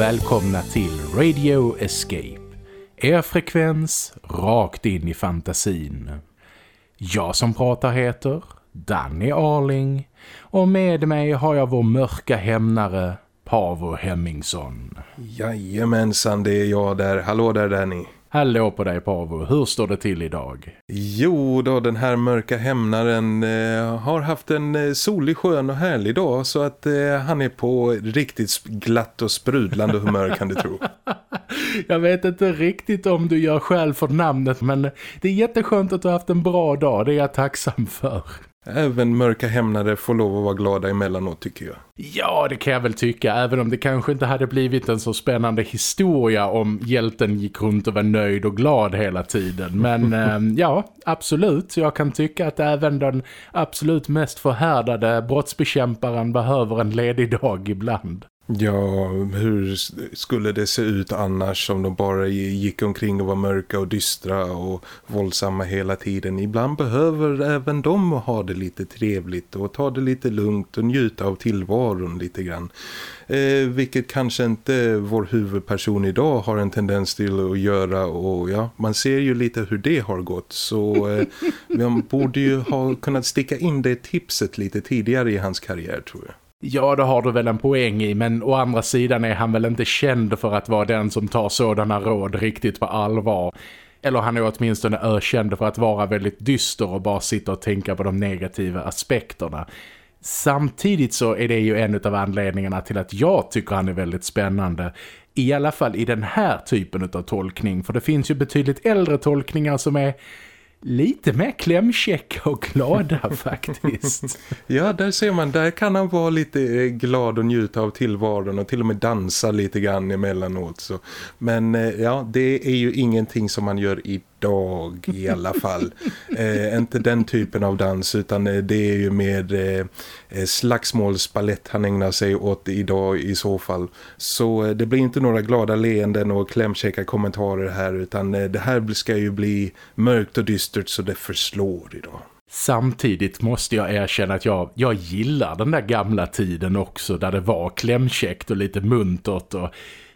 Och välkomna till Radio Escape. Er frekvens rakt in i fantasin. Jag som pratar heter Danny Arling och med mig har jag vår mörka hämnare Pavo Hemmingsson. Jajamensan, det är jag där. Hallå där Danny. Hallå på dig Pavo, hur står det till idag? Jo då, den här mörka hämnaren eh, har haft en eh, solig, skön och härlig dag så att eh, han är på riktigt glatt och sprudlande humör kan du tro. Jag vet inte riktigt om du gör själv för namnet men det är jätteskönt att du har haft en bra dag, det är jag tacksam för. Även mörka hämnare får lov att vara glada emellanåt tycker jag. Ja, det kan jag väl tycka. Även om det kanske inte hade blivit en så spännande historia om hjälten gick runt och var nöjd och glad hela tiden. Men eh, ja, absolut. Jag kan tycka att även den absolut mest förhärdade brottsbekämparen behöver en ledig dag ibland. Ja, hur skulle det se ut annars om de bara gick omkring och var mörka och dystra och våldsamma hela tiden? Ibland behöver även de ha det lite trevligt och ta det lite lugnt och njuta av tillvaron lite grann. Eh, vilket kanske inte vår huvudperson idag har en tendens till att göra och ja, man ser ju lite hur det har gått så eh, man borde ju ha kunnat sticka in det tipset lite tidigare i hans karriär tror jag. Ja, det har du väl en poäng i, men å andra sidan är han väl inte känd för att vara den som tar sådana råd riktigt på allvar. Eller han är åtminstone ökänd för att vara väldigt dyster och bara sitta och tänka på de negativa aspekterna. Samtidigt så är det ju en av anledningarna till att jag tycker han är väldigt spännande. I alla fall i den här typen av tolkning. För det finns ju betydligt äldre tolkningar som är lite mer klämkäcka och glada faktiskt. ja, där ser man, där kan han vara lite eh, glad och njuta av tillvaron och till och med dansa lite grann emellanåt. Så. Men eh, ja, det är ju ingenting som man gör i dag i alla fall. Eh, inte den typen av dans utan eh, det är ju med eh, eh slagsmålsballett han ägnar sig åt idag i så fall. Så eh, det blir inte några glada leenden och klämkäcka kommentarer här utan eh, det här ska ju bli mörkt och dystert så det förslår idag. Samtidigt måste jag erkänna att jag, jag gillar den där gamla tiden också där det var klämkäckt och lite muntert och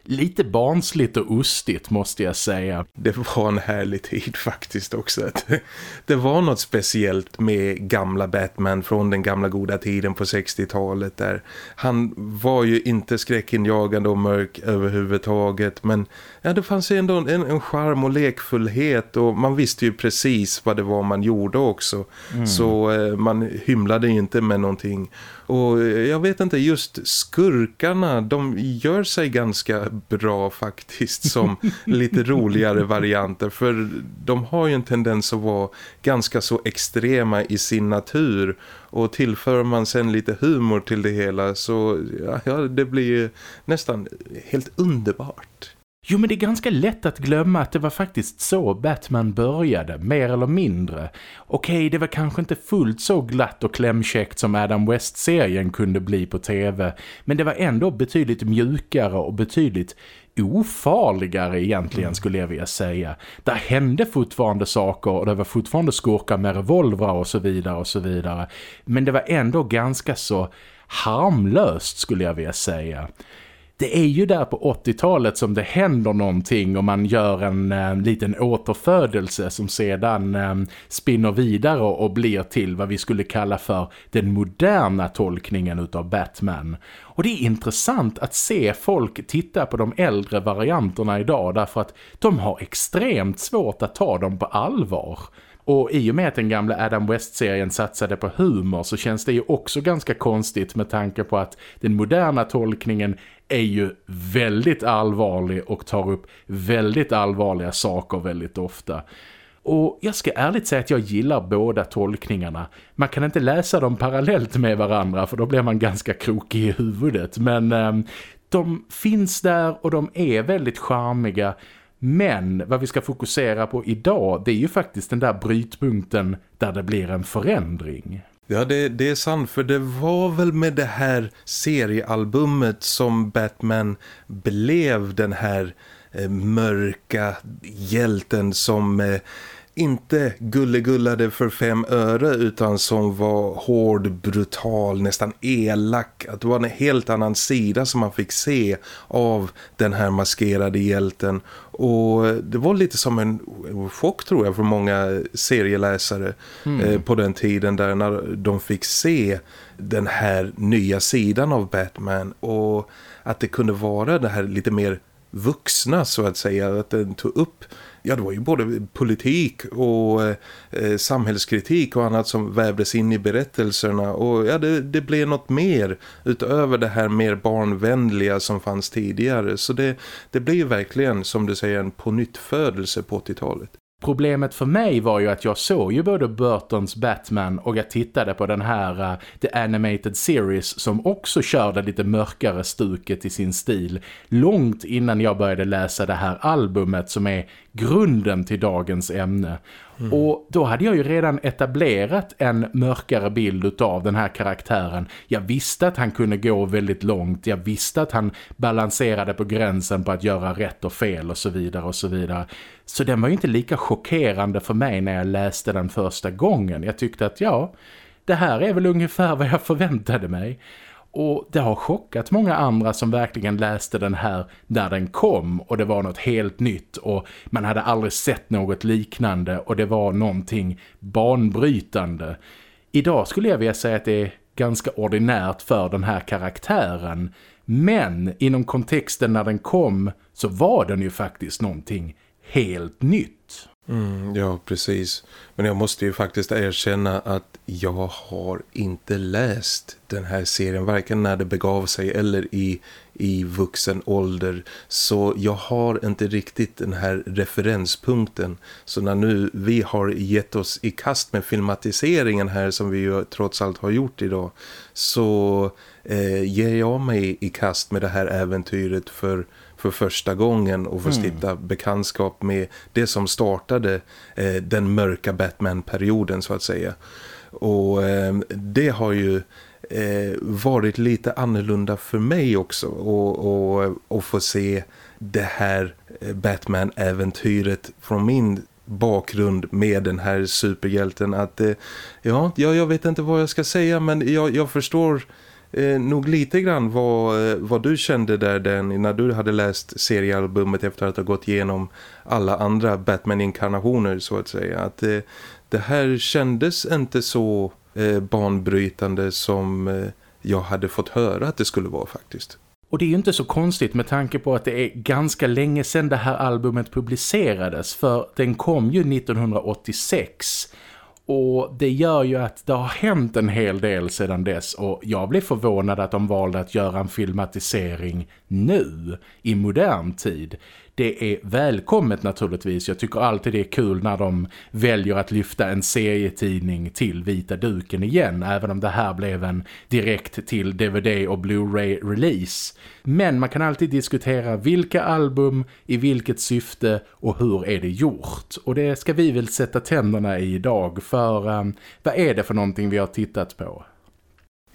lite barnsligt och ostigt måste jag säga. Det var en härlig tid faktiskt också. Det var något speciellt med gamla Batman från den gamla goda tiden på 60-talet där. Han var ju inte skräckinjagande och mörk överhuvudtaget men ja, det fanns ändå en, en charm och lekfullhet och man visste ju precis vad det var man gjorde också. Mm. Så eh, man hymlade ju inte med någonting. Och jag vet inte, just skurkarna, de gör sig ganska bra faktiskt som lite roligare varianter. För de har ju en tendens att vara ganska så extrema i sin natur. Och tillför man sen lite humor till det hela så ja, det blir nästan helt underbart. Jo men det är ganska lätt att glömma att det var faktiskt så Batman började, mer eller mindre. Okej, det var kanske inte fullt så glatt och klämkäckt som Adam West-serien kunde bli på tv. Men det var ändå betydligt mjukare och betydligt ofarligare egentligen mm. skulle jag vilja säga. Där hände fortfarande saker och det var fortfarande skurkar med revolvrar och så vidare och så vidare. Men det var ändå ganska så harmlöst skulle jag vilja säga det är ju där på 80-talet som det händer någonting och man gör en eh, liten återfödelse som sedan eh, spinner vidare och blir till vad vi skulle kalla för den moderna tolkningen utav Batman. Och det är intressant att se folk titta på de äldre varianterna idag därför att de har extremt svårt att ta dem på allvar. Och i och med att den gamla Adam West-serien satsade på humor så känns det ju också ganska konstigt med tanke på att den moderna tolkningen är ju väldigt allvarlig och tar upp väldigt allvarliga saker väldigt ofta. Och jag ska ärligt säga att jag gillar båda tolkningarna. Man kan inte läsa dem parallellt med varandra för då blir man ganska krokig i huvudet. Men eh, de finns där och de är väldigt charmiga. Men vad vi ska fokusera på idag det är ju faktiskt den där brytpunkten där det blir en förändring. Ja, det, det, är sant för det var väl med det här seriealbumet som Batman blev den här eh, mörka hjälten som eh, inte gullegullade för fem öre utan som var hård, brutal, nästan elak. Att det var en helt annan sida som man fick se av den här maskerade hjälten. Och det var lite som en chock tror jag för många serieläsare mm. eh, på den tiden där när de fick se den här nya sidan av Batman och att det kunde vara det här lite mer vuxna så att säga, att den tog upp ja det var ju både politik och eh, samhällskritik och annat som vävdes in i berättelserna och ja det, det blev något mer utöver det här mer barnvänliga som fanns tidigare så det, det blev ju verkligen som du säger en pånyttfödelse på 80-talet. Problemet för mig var ju att jag såg ju både Burtons Batman och jag tittade på den här uh, The Animated Series som också körde lite mörkare stuket i sin stil långt innan jag började läsa det här albumet som är grunden till dagens ämne. Mm. Och då hade jag ju redan etablerat en mörkare bild av den här karaktären. Jag visste att han kunde gå väldigt långt. Jag visste att han balanserade på gränsen på att göra rätt och fel och så vidare och så vidare. Så den var ju inte lika chockerande för mig när jag läste den första gången. Jag tyckte att ja, det här är väl ungefär vad jag förväntade mig. Och det har chockat många andra som verkligen läste den här när den kom och det var något helt nytt och man hade aldrig sett något liknande och det var någonting banbrytande. Idag skulle jag vilja säga att det är ganska ordinärt för den här karaktären men inom kontexten när den kom så var den ju faktiskt någonting helt nytt. Mm, ja, precis. Men jag måste ju faktiskt erkänna att jag har inte läst den här serien, varken när det begav sig eller i, i vuxen ålder. Så jag har inte riktigt den här referenspunkten. Så när nu vi har gett oss i kast med filmatiseringen här som vi ju trots allt har gjort idag så eh, ger jag mig i kast med det här äventyret för för första gången och få mm. stifta bekantskap med det som startade eh, den mörka Batman-perioden så att säga. Och eh, det har ju eh, varit lite annorlunda för mig också och, och, och få se det här eh, Batman-äventyret från min bakgrund med den här superhjälten att eh, ja, jag vet inte vad jag ska säga men jag, jag förstår eh, nog lite grann vad, eh, vad du kände där den när du hade läst seriealbumet efter att ha gått igenom alla andra Batman-inkarnationer så att säga. Att eh, det här kändes inte så eh, banbrytande som eh, jag hade fått höra att det skulle vara faktiskt. Och det är ju inte så konstigt med tanke på att det är ganska länge sedan det här albumet publicerades för den kom ju 1986 och det gör ju att det har hänt en hel del sedan dess och jag blev förvånad att de valde att göra en filmatisering nu, i modern tid det är välkommet naturligtvis. Jag tycker alltid det är kul när de väljer att lyfta en serietidning till vita duken igen. Även om det här blev en direkt till DVD och Blu-ray release. Men man kan alltid diskutera vilka album, i vilket syfte och hur är det gjort. Och det ska vi väl sätta tänderna i idag för um, vad är det för någonting vi har tittat på?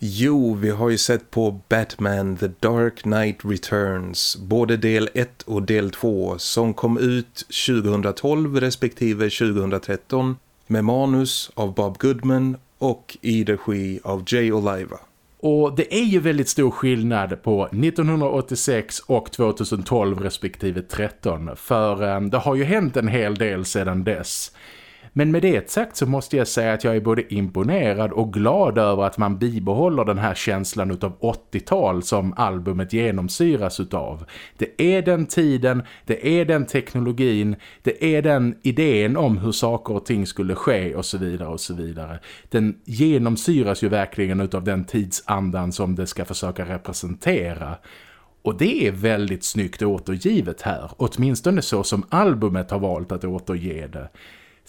Jo, vi har ju sett på Batman The Dark Knight Returns, både del 1 och del 2 som kom ut 2012 respektive 2013 med manus av Bob Goodman och i regi av Jay Oliva. Och det är ju väldigt stor skillnad på 1986 och 2012 respektive 13 för eh, det har ju hänt en hel del sedan dess. Men med det sagt så måste jag säga att jag är både imponerad och glad över att man bibehåller den här känslan utav 80-tal som albumet genomsyras utav. Det är den tiden, det är den teknologin, det är den idén om hur saker och ting skulle ske och så vidare och så vidare. Den genomsyras ju verkligen utav den tidsandan som det ska försöka representera. Och det är väldigt snyggt återgivet här, åtminstone så som albumet har valt att återge det.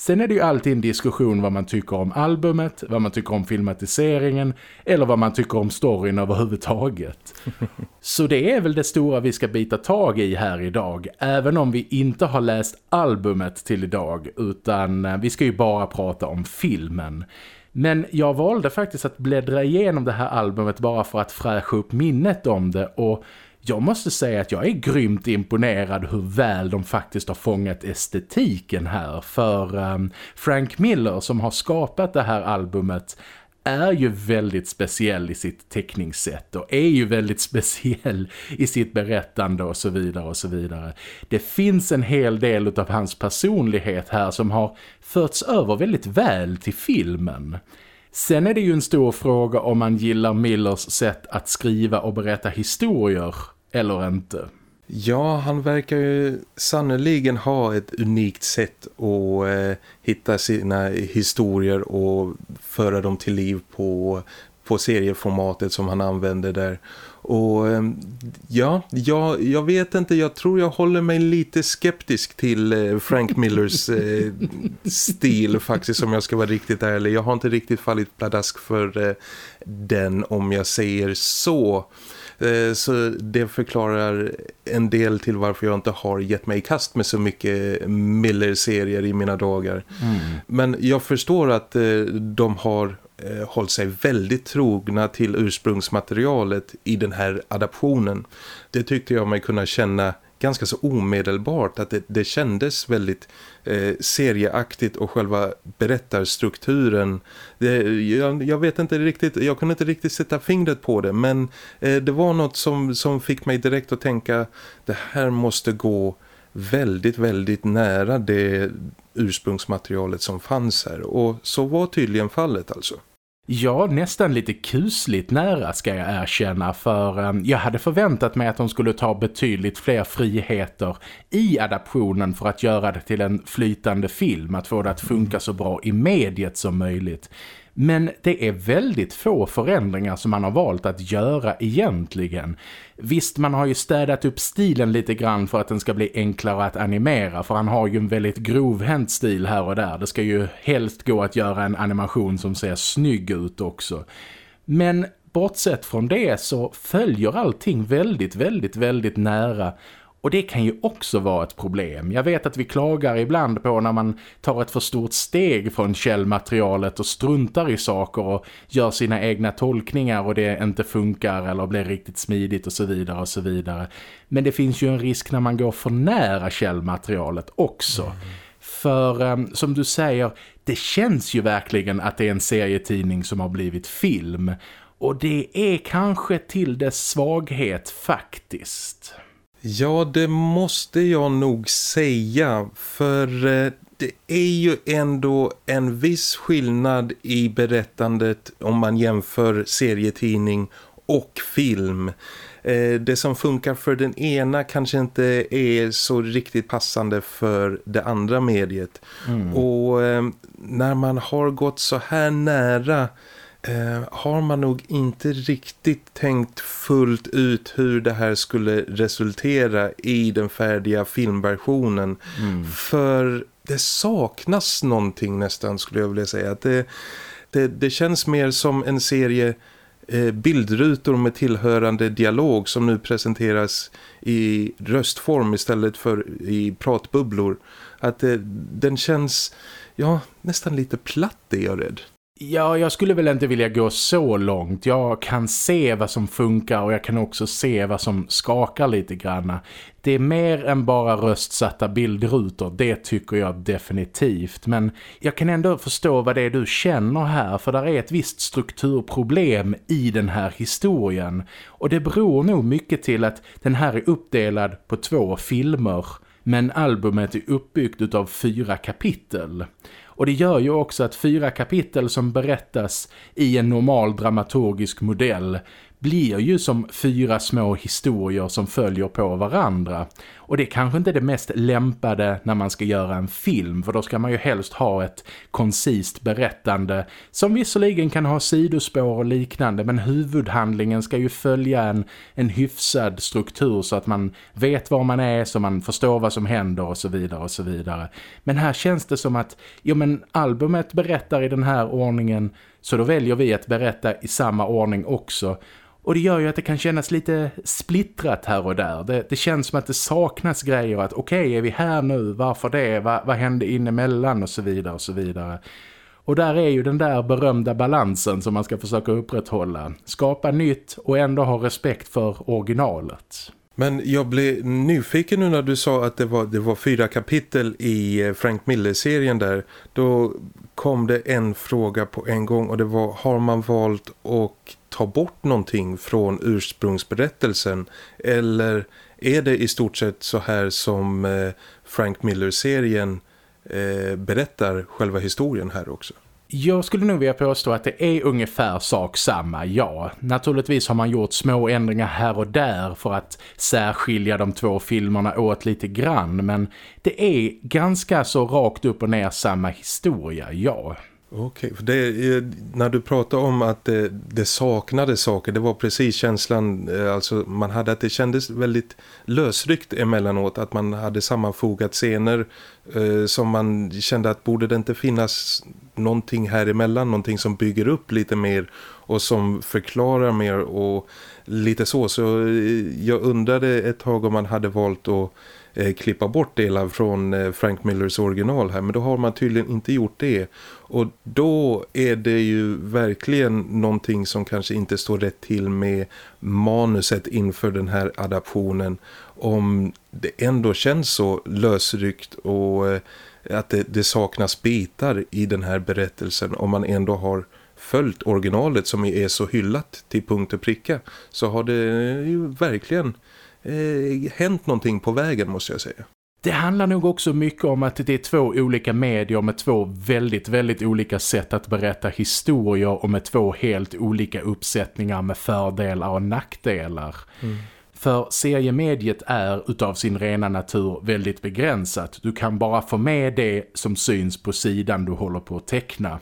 Sen är det ju alltid en diskussion vad man tycker om albumet, vad man tycker om filmatiseringen eller vad man tycker om storyn överhuvudtaget. Så det är väl det stora vi ska bita tag i här idag, även om vi inte har läst albumet till idag utan eh, vi ska ju bara prata om filmen. Men jag valde faktiskt att bläddra igenom det här albumet bara för att fräscha upp minnet om det och jag måste säga att jag är grymt imponerad hur väl de faktiskt har fångat estetiken här. För um, Frank Miller som har skapat det här albumet är ju väldigt speciell i sitt teckningssätt och är ju väldigt speciell i sitt berättande och så vidare och så vidare. Det finns en hel del av hans personlighet här som har förts över väldigt väl till filmen. Sen är det ju en stor fråga om man gillar Millers sätt att skriva och berätta historier eller inte. Ja, han verkar ju sannoliken ha ett unikt sätt att eh, hitta sina historier och föra dem till liv på, på serieformatet som han använder där. Och eh, ja, jag, jag vet inte, jag tror jag håller mig lite skeptisk till eh, Frank Millers eh, stil faktiskt om jag ska vara riktigt ärlig. Jag har inte riktigt fallit pladask för eh, den om jag säger så. Eh, så det förklarar en del till varför jag inte har gett mig i kast med så mycket Miller-serier i mina dagar. Mm. Men jag förstår att de har eh, hållit sig väldigt trogna till ursprungsmaterialet i den här adaptionen. Det tyckte jag mig kunna känna ganska så omedelbart att det, det kändes väldigt eh, serieaktigt och själva berättarstrukturen det, jag, jag, vet inte riktigt, jag kunde inte riktigt sätta fingret på det men eh, det var något som, som fick mig direkt att tänka det här måste gå väldigt, väldigt nära det ursprungsmaterialet som fanns här och så var tydligen fallet alltså. Ja, nästan lite kusligt nära ska jag erkänna för eh, jag hade förväntat mig att de skulle ta betydligt fler friheter i adaptionen för att göra det till en flytande film, att få det att funka så bra i mediet som möjligt. Men det är väldigt få förändringar som man har valt att göra egentligen. Visst, man har ju städat upp stilen lite grann för att den ska bli enklare att animera. För han har ju en väldigt grovhänt stil här och där. Det ska ju helst gå att göra en animation som ser snygg ut också. Men bortsett från det så följer allting väldigt, väldigt, väldigt nära och det kan ju också vara ett problem. Jag vet att vi klagar ibland på när man tar ett för stort steg från källmaterialet och struntar i saker och gör sina egna tolkningar och det inte funkar eller blir riktigt smidigt och så vidare och så vidare. Men det finns ju en risk när man går för nära källmaterialet också. Mm. För um, som du säger, det känns ju verkligen att det är en serietidning som har blivit film. Och det är kanske till dess svaghet faktiskt. Ja, det måste jag nog säga. För eh, det är ju ändå en viss skillnad i berättandet om man jämför serietidning och film. Eh, det som funkar för den ena kanske inte är så riktigt passande för det andra mediet. Mm. Och eh, när man har gått så här nära eh, har man nog inte riktigt tänkt fullt ut hur det här skulle resultera i den färdiga filmversionen. Mm. För det saknas någonting nästan skulle jag vilja säga. Att det, det, det känns mer som en serie eh, bildrutor med tillhörande dialog som nu presenteras i röstform istället för i pratbubblor. Att det, den känns ja, nästan lite platt är jag rädd. Ja, jag skulle väl inte vilja gå så långt. Jag kan se vad som funkar och jag kan också se vad som skakar lite granna. Det är mer än bara röstsatta bildrutor, det tycker jag definitivt. Men jag kan ändå förstå vad det är du känner här för där är ett visst strukturproblem i den här historien. Och det beror nog mycket till att den här är uppdelad på två filmer men albumet är uppbyggt av fyra kapitel. Och det gör ju också att fyra kapitel som berättas i en normal dramaturgisk modell blir ju som fyra små historier som följer på varandra. Och det är kanske inte det mest lämpade när man ska göra en film för då ska man ju helst ha ett koncist berättande som visserligen kan ha sidospår och liknande men huvudhandlingen ska ju följa en, en hyfsad struktur så att man vet var man är så man förstår vad som händer och så vidare och så vidare. Men här känns det som att jo men albumet berättar i den här ordningen så då väljer vi att berätta i samma ordning också och det gör ju att det kan kännas lite splittrat här och där. Det, det känns som att det saknas grejer. Att okej, okay, är vi här nu? Varför det? Va, vad hände inemellan? Och så vidare och så vidare. Och där är ju den där berömda balansen som man ska försöka upprätthålla. Skapa nytt och ändå ha respekt för originalet. Men jag blev nyfiken nu när du sa att det var, det var fyra kapitel i eh, Frank Miller-serien där. Då kom det en fråga på en gång och det var har man valt att ta bort någonting från ursprungsberättelsen eller är det i stort sett så här som eh, Frank Miller-serien eh, berättar själva historien här också? Jag skulle nog vilja påstå att det är ungefär sak samma, ja. Naturligtvis har man gjort små ändringar här och där för att särskilja de två filmerna åt lite grann. Men det är ganska så rakt upp och ner samma historia, ja. Okej, för det, när du pratar om att det, det saknade saker, det var precis känslan, eh, alltså man hade att det kändes väldigt lösryckt emellanåt, att man hade sammanfogat scener eh, som man kände att borde det inte finnas någonting här emellan, någonting som bygger upp lite mer och som förklarar mer och lite så. Så eh, jag undrade ett tag om man hade valt att Eh, klippa bort delar från eh, Frank Millers original här men då har man tydligen inte gjort det. Och då är det ju verkligen någonting som kanske inte står rätt till med manuset inför den här adaptionen. Om det ändå känns så lösryckt och eh, att det, det saknas bitar i den här berättelsen om man ändå har följt originalet som är så hyllat till punkt och pricka så har det ju verkligen eh, hänt någonting på vägen måste jag säga. Det handlar nog också mycket om att det är två olika medier med två väldigt, väldigt olika sätt att berätta historier och med två helt olika uppsättningar med fördelar och nackdelar. Mm. För seriemediet är utav sin rena natur väldigt begränsat. Du kan bara få med det som syns på sidan du håller på att teckna.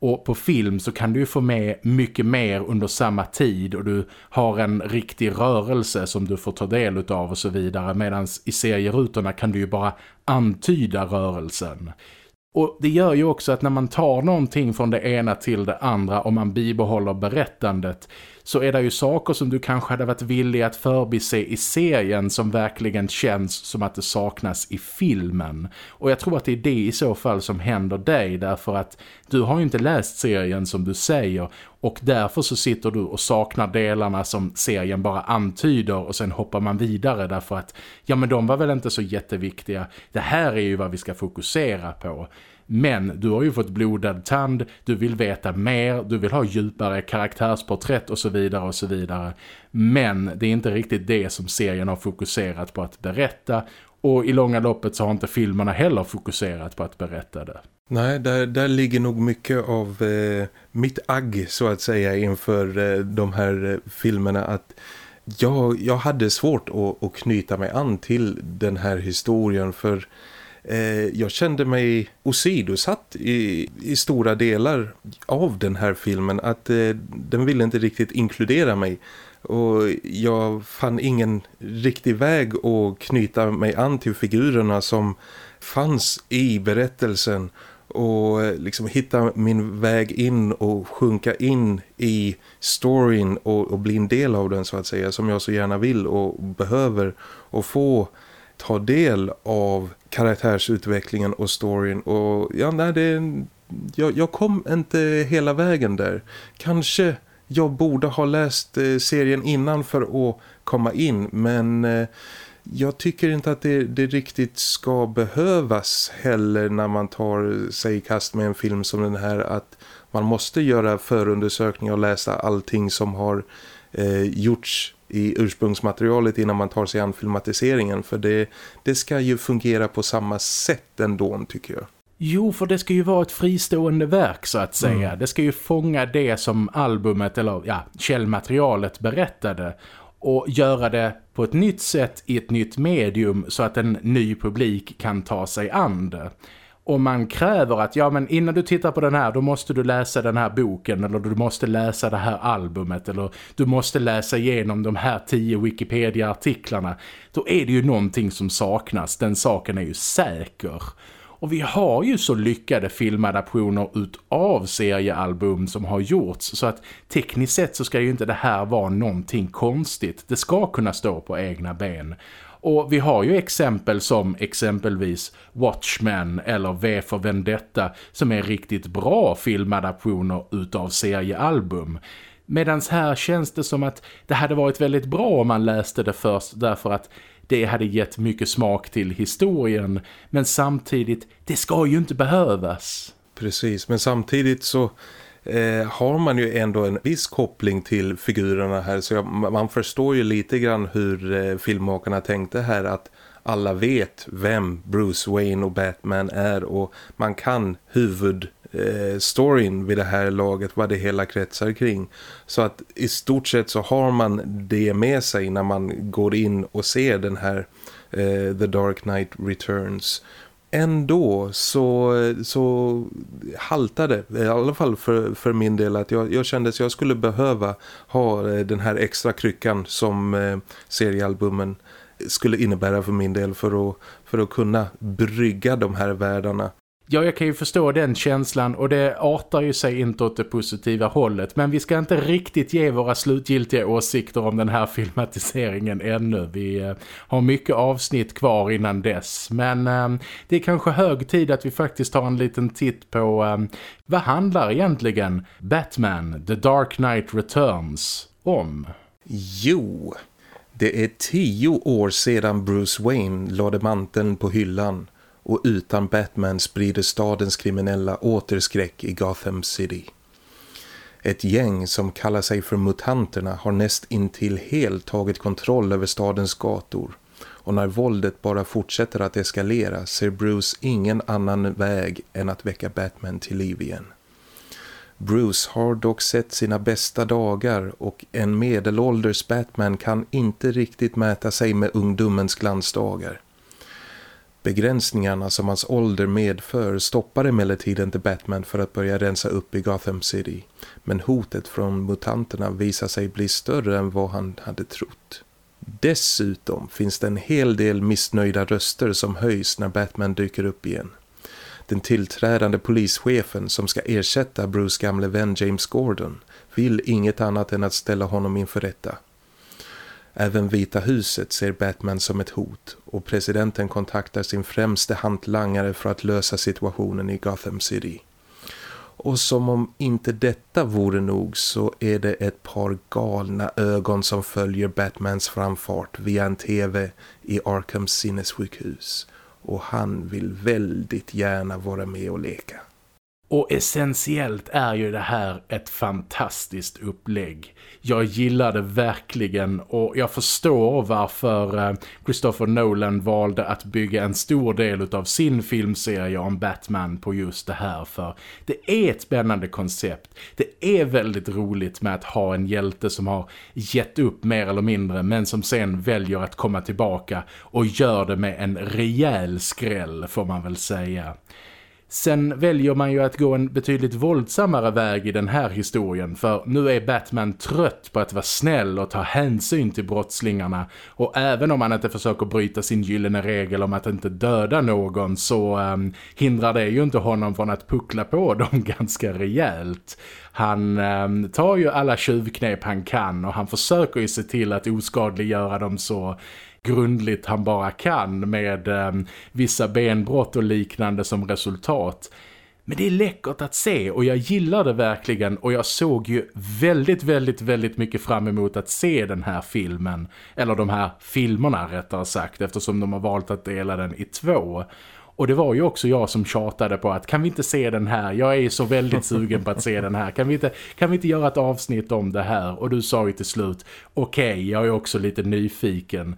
Och på film så kan du få med mycket mer under samma tid och du har en riktig rörelse som du får ta del av och så vidare. Medan i serierutorna kan du ju bara antyda rörelsen. Och det gör ju också att när man tar någonting från det ena till det andra och man bibehåller berättandet så är det ju saker som du kanske hade varit villig att förbise i serien som verkligen känns som att det saknas i filmen. Och jag tror att det är det i så fall som händer dig därför att du har ju inte läst serien som du säger och därför så sitter du och saknar delarna som serien bara antyder och sen hoppar man vidare därför att ja men de var väl inte så jätteviktiga. Det här är ju vad vi ska fokusera på. Men du har ju fått blodad tand, du vill veta mer, du vill ha djupare karaktärsporträtt och så vidare och så vidare. Men det är inte riktigt det som serien har fokuserat på att berätta och i långa loppet så har inte filmerna heller fokuserat på att berätta det. Nej, där, där ligger nog mycket av eh, mitt agg så att säga inför eh, de här eh, filmerna att jag, jag hade svårt att, att knyta mig an till den här historien för Eh, jag kände mig osidosatt i, i stora delar av den här filmen att eh, den ville inte riktigt inkludera mig. Och jag fann ingen riktig väg att knyta mig an till figurerna som fanns i berättelsen och eh, liksom hitta min väg in och sjunka in i storyn och, och, bli en del av den så att säga som jag så gärna vill och behöver och få ta del av karaktärsutvecklingen och storyn och ja, nej, det, jag, jag kom inte hela vägen där. Kanske jag borde ha läst eh, serien innan för att komma in men eh, jag tycker inte att det, det, riktigt ska behövas heller när man tar sig i kast med en film som den här att man måste göra förundersökningar och läsa allting som har eh, gjorts i ursprungsmaterialet innan man tar sig an filmatiseringen för det, det ska ju fungera på samma sätt ändå tycker jag. Jo, för det ska ju vara ett fristående verk så att säga. Mm. Det ska ju fånga det som albumet eller ja, källmaterialet berättade och göra det på ett nytt sätt i ett nytt medium så att en ny publik kan ta sig an det. Och man kräver att ja men innan du tittar på den här då måste du läsa den här boken eller du måste läsa det här albumet eller du måste läsa igenom de här tio Wikipedia-artiklarna. Då är det ju någonting som saknas, den saken är ju säker. Och vi har ju så lyckade filmadaptioner utav seriealbum som har gjorts så att tekniskt sett så ska ju inte det här vara någonting konstigt. Det ska kunna stå på egna ben. Och vi har ju exempel som exempelvis Watchmen eller V för Vendetta som är riktigt bra filmadaptioner utav seriealbum. Medan här känns det som att det hade varit väldigt bra om man läste det först därför att det hade gett mycket smak till historien. Men samtidigt, det ska ju inte behövas. Precis, men samtidigt så eh, har man ju ändå en viss koppling till figurerna här. Så jag, man förstår ju lite grann hur eh, filmmakarna tänkte här att alla vet vem Bruce Wayne och Batman är och man kan huvud eh, storyn vid det här laget, vad det hela kretsar kring. Så att i stort sett så har man det med sig när man går in och ser den här eh, The Dark Knight Returns. Ändå så, så haltade i alla fall för, för min del att jag, jag kände att jag skulle behöva ha eh, den här extra kryckan som eh, seriealbumen skulle innebära för min del för att, för att kunna brygga de här världarna. Ja, jag kan ju förstå den känslan och det artar ju sig inte åt det positiva hållet. Men vi ska inte riktigt ge våra slutgiltiga åsikter om den här filmatiseringen ännu. Vi eh, har mycket avsnitt kvar innan dess. Men eh, det är kanske hög tid att vi faktiskt tar en liten titt på eh, vad handlar egentligen Batman The Dark Knight Returns om? Jo, det är tio år sedan Bruce Wayne lade manteln på hyllan och utan Batman sprider stadens kriminella återskräck i Gotham City. Ett gäng som kallar sig för mutanterna har näst intill helt tagit kontroll över stadens gator. Och när våldet bara fortsätter att eskalera ser Bruce ingen annan väg än att väcka Batman till liv igen. Bruce har dock sett sina bästa dagar och en medelålders Batman kan inte riktigt mäta sig med ungdomens glansdagar. Begränsningarna som hans ålder medför stoppar emellertid inte Batman för att börja rensa upp i Gotham City. Men hotet från mutanterna visar sig bli större än vad han hade trott. Dessutom finns det en hel del missnöjda röster som höjs när Batman dyker upp igen. Den tillträdande polischefen som ska ersätta Bruce gamle vän James Gordon vill inget annat än att ställa honom inför rätta. Även Vita huset ser Batman som ett hot och presidenten kontaktar sin främste hantlangare för att lösa situationen i Gotham City. Och som om inte detta vore nog så är det ett par galna ögon som följer Batmans framfart via en tv i Arkhams sinnessjukhus. Och han vill väldigt gärna vara med och leka. Och essentiellt är ju det här ett fantastiskt upplägg. Jag gillar det verkligen och jag förstår varför eh, Christopher Nolan valde att bygga en stor del av sin filmserie om Batman på just det här. För det är ett spännande koncept. Det är väldigt roligt med att ha en hjälte som har gett upp mer eller mindre men som sen väljer att komma tillbaka och gör det med en rejäl skräll får man väl säga. Sen väljer man ju att gå en betydligt våldsammare väg i den här historien för nu är Batman trött på att vara snäll och ta hänsyn till brottslingarna och även om han inte försöker bryta sin gyllene regel om att inte döda någon så um, hindrar det ju inte honom från att puckla på dem ganska rejält. Han um, tar ju alla tjuvknep han kan och han försöker ju se till att oskadliggöra dem så grundligt han bara kan med eh, vissa benbrott och liknande som resultat. Men det är läckert att se och jag gillar det verkligen och jag såg ju väldigt, väldigt, väldigt mycket fram emot att se den här filmen. Eller de här filmerna rättare sagt eftersom de har valt att dela den i två. Och det var ju också jag som tjatade på att kan vi inte se den här? Jag är så väldigt sugen på att se den här. Kan vi inte, kan vi inte göra ett avsnitt om det här? Och du sa ju till slut, okej, okay, jag är också lite nyfiken.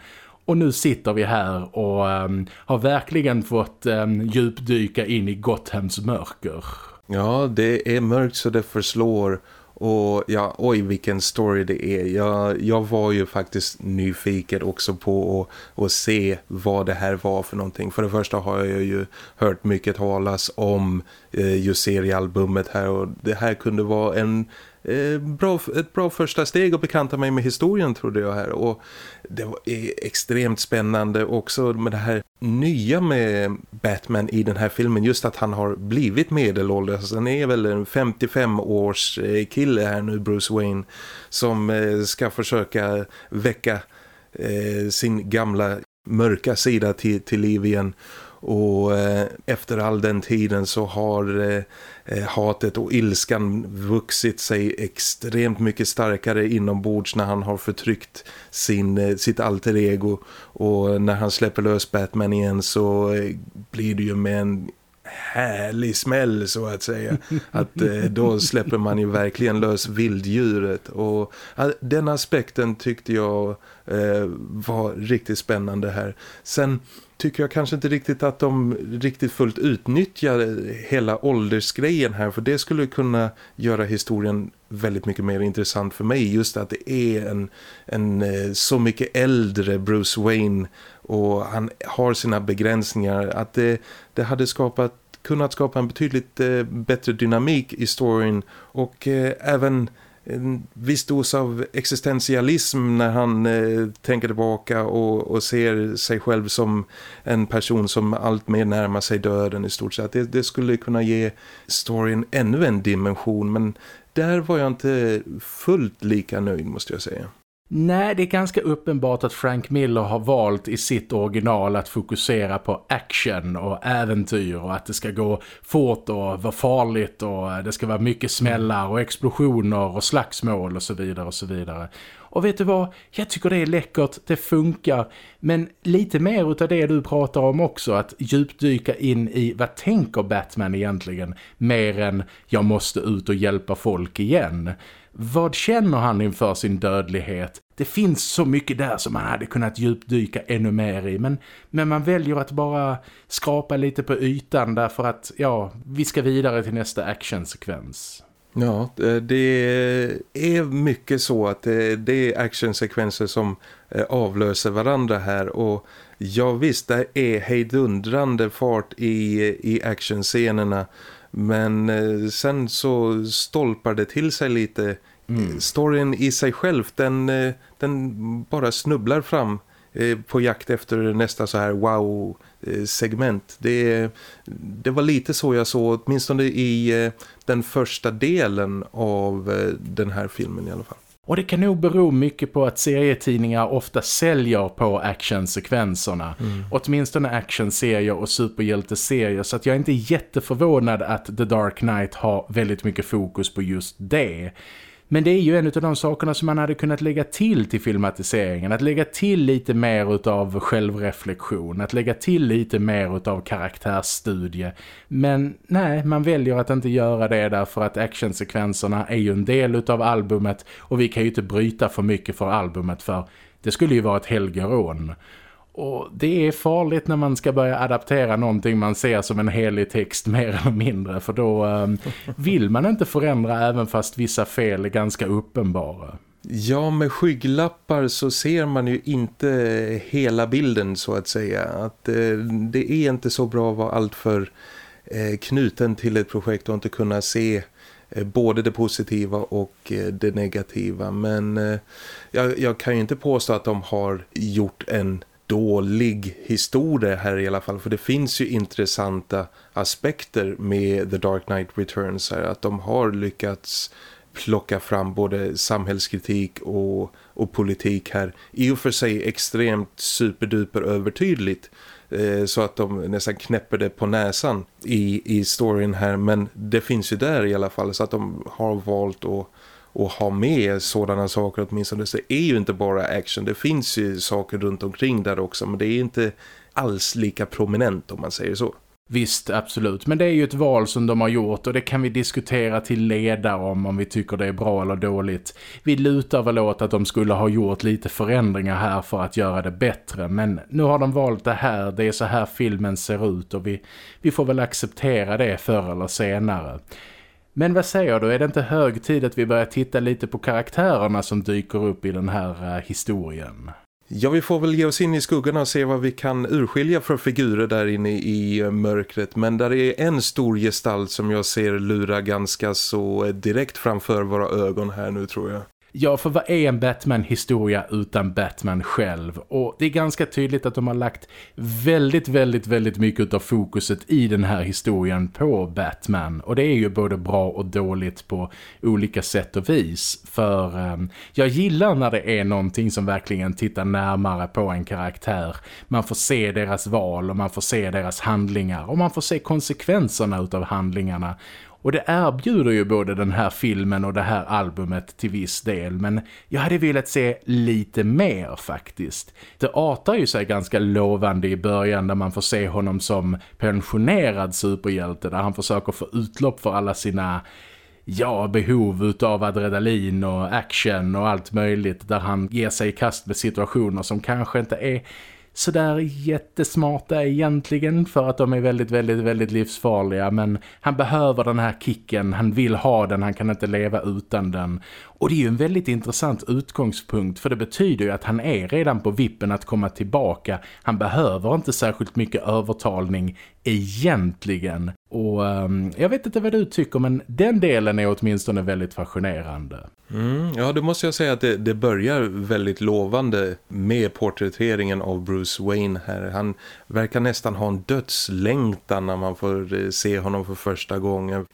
Och nu sitter vi här och um, har verkligen fått um, djupdyka in i Gotthems mörker. Ja, det är mörkt så det förslår. Och ja, oj vilken story det är. Jag, jag var ju faktiskt nyfiken också på att, att se vad det här var för någonting. För det första har jag ju hört mycket talas om eh, just seriealbumet här. Och det här kunde vara en Eh, bra, ett bra första steg att bekanta mig med historien trodde jag här. Och det var extremt spännande också med det här nya med Batman i den här filmen. Just att han har blivit medelålders. Alltså, han är väl en 55 års eh, kille här nu, Bruce Wayne. Som eh, ska försöka väcka sin gamla mörka sida till, till liv igen och eh, efter all den tiden så har eh, eh, hatet och ilskan vuxit sig extremt mycket starkare inombords när han har förtryckt sin, eh, sitt alter ego och när han släpper lös Batman igen så eh, blir det ju med en härlig smäll så att säga. Att eh, då släpper man ju verkligen lös vilddjuret och den aspekten tyckte jag eh, var riktigt spännande här. Sen tycker jag kanske inte riktigt att de riktigt fullt utnyttjar eh, hela åldersgrejen här för det skulle kunna göra historien väldigt mycket mer intressant för mig just att det är en, en eh, så mycket äldre Bruce Wayne och han har sina begränsningar att det, det hade skapat kunnat skapa en betydligt eh, bättre dynamik i storyn och eh, även en viss dos av existentialism när han eh, tänker tillbaka och, och, ser sig själv som en person som allt mer närmar sig döden i stort sett. Det, det, skulle kunna ge storyn ännu en dimension men där var jag inte fullt lika nöjd måste jag säga. Nej, det är ganska uppenbart att Frank Miller har valt i sitt original att fokusera på action och äventyr och att det ska gå fort och vara farligt och det ska vara mycket smällar och explosioner och slagsmål och så vidare och så vidare. Och vet du vad? Jag tycker det är läckert, det funkar. Men lite mer utav det du pratar om också, att djupdyka in i vad tänker Batman egentligen? Mer än jag måste ut och hjälpa folk igen. Vad känner han inför sin dödlighet? Det finns så mycket där som man hade kunnat djupdyka ännu mer i. Men, men man väljer att bara skrapa lite på ytan därför att ja, vi ska vidare till nästa actionsekvens. Ja, eh, det är mycket så att eh, det är actionsekvenser som eh, avlöser varandra här och ja visst, det är hejdundrande fart i, i actionscenerna men eh, sen så stolpar det till sig lite. Mm. Storyn i sig själv, den, eh, den bara snubblar fram eh, på jakt efter nästa så här wow-segment. Det, det var lite så jag såg, åtminstone i den första delen av den här filmen i alla fall. Och det kan nog bero mycket på att serietidningar ofta säljer på actionsekvenserna. Mm. Åtminstone actionserier och superhjälteserier. Så att jag är inte jätteförvånad att The Dark Knight har väldigt mycket fokus på just det. Men det är ju en av de sakerna som man hade kunnat lägga till till filmatiseringen. Att lägga till lite mer av självreflektion. Att lägga till lite mer av karaktärsstudie. Men nej, man väljer att inte göra det därför att actionsekvenserna är ju en del av albumet. Och vi kan ju inte bryta för mycket för albumet för det skulle ju vara ett helgerån. Och det är farligt när man ska börja adaptera någonting man ser som en helig text mer eller mindre. För då um, vill man inte förändra även fast vissa fel är ganska uppenbara. Ja, med skygglappar så ser man ju inte hela bilden så att säga. Att eh, det är inte så bra att vara alltför eh, knuten till ett projekt och inte kunna se eh, både det positiva och eh, det negativa. Men eh, jag, jag, kan ju inte påstå att de har gjort en dålig historia här i alla fall. För det finns ju intressanta aspekter med The Dark Knight Returns här. Att de har lyckats plocka fram både samhällskritik och, och politik här. I och för sig extremt superduper övertydligt eh, så att de nästan knäpper det på näsan i, i storyn här. Men det finns ju där i alla fall så att de har valt att och ha med sådana saker åtminstone. Så det är ju inte bara action, det finns ju saker runt omkring där också men det är inte alls lika prominent om man säger så. Visst, absolut. Men det är ju ett val som de har gjort och det kan vi diskutera till leda om om vi tycker det är bra eller dåligt. Vi lutar väl åt att de skulle ha gjort lite förändringar här för att göra det bättre. Men nu har de valt det här, det är så här filmen ser ut och vi, vi får väl acceptera det förr eller senare. Men vad säger du, är det inte hög tid att vi börjar titta lite på karaktärerna som dyker upp i den här uh, historien? Ja, vi får väl ge oss in i skuggorna och se vad vi kan urskilja för figurer där inne i eh, mörkret. Men där är en stor gestalt som jag ser lura ganska så eh, direkt framför våra ögon här nu tror jag. Ja, för vad är en Batman-historia utan Batman själv? Och det är ganska tydligt att de har lagt väldigt, väldigt, väldigt mycket av fokuset i den här historien på Batman. Och det är ju både bra och dåligt på olika sätt och vis. För um, jag gillar när det är någonting som verkligen tittar närmare på en karaktär. Man får se deras val och man får se deras handlingar och man får se konsekvenserna utav handlingarna. Och det erbjuder ju både den här filmen och det här albumet till viss del. Men jag hade velat se lite mer faktiskt. Det artar ju sig ganska lovande i början där man får se honom som pensionerad superhjälte. Där han försöker få utlopp för alla sina ja, behov av adrenalin och action och allt möjligt. Där han ger sig i kast med situationer som kanske inte är sådär jättesmarta egentligen för att de är väldigt, väldigt, väldigt livsfarliga. Men han behöver den här kicken, han vill ha den, han kan inte leva utan den. Och det är ju en väldigt intressant utgångspunkt för det betyder ju att han är redan på vippen att komma tillbaka. Han behöver inte särskilt mycket övertalning egentligen. Och um, jag vet inte vad du tycker men den delen är åtminstone väldigt fascinerande. Mm, ja, då måste jag säga att det, det, börjar väldigt lovande med porträtteringen av Bruce Wayne här. Han verkar nästan ha en dödslängtan när man får eh, se honom för första gången.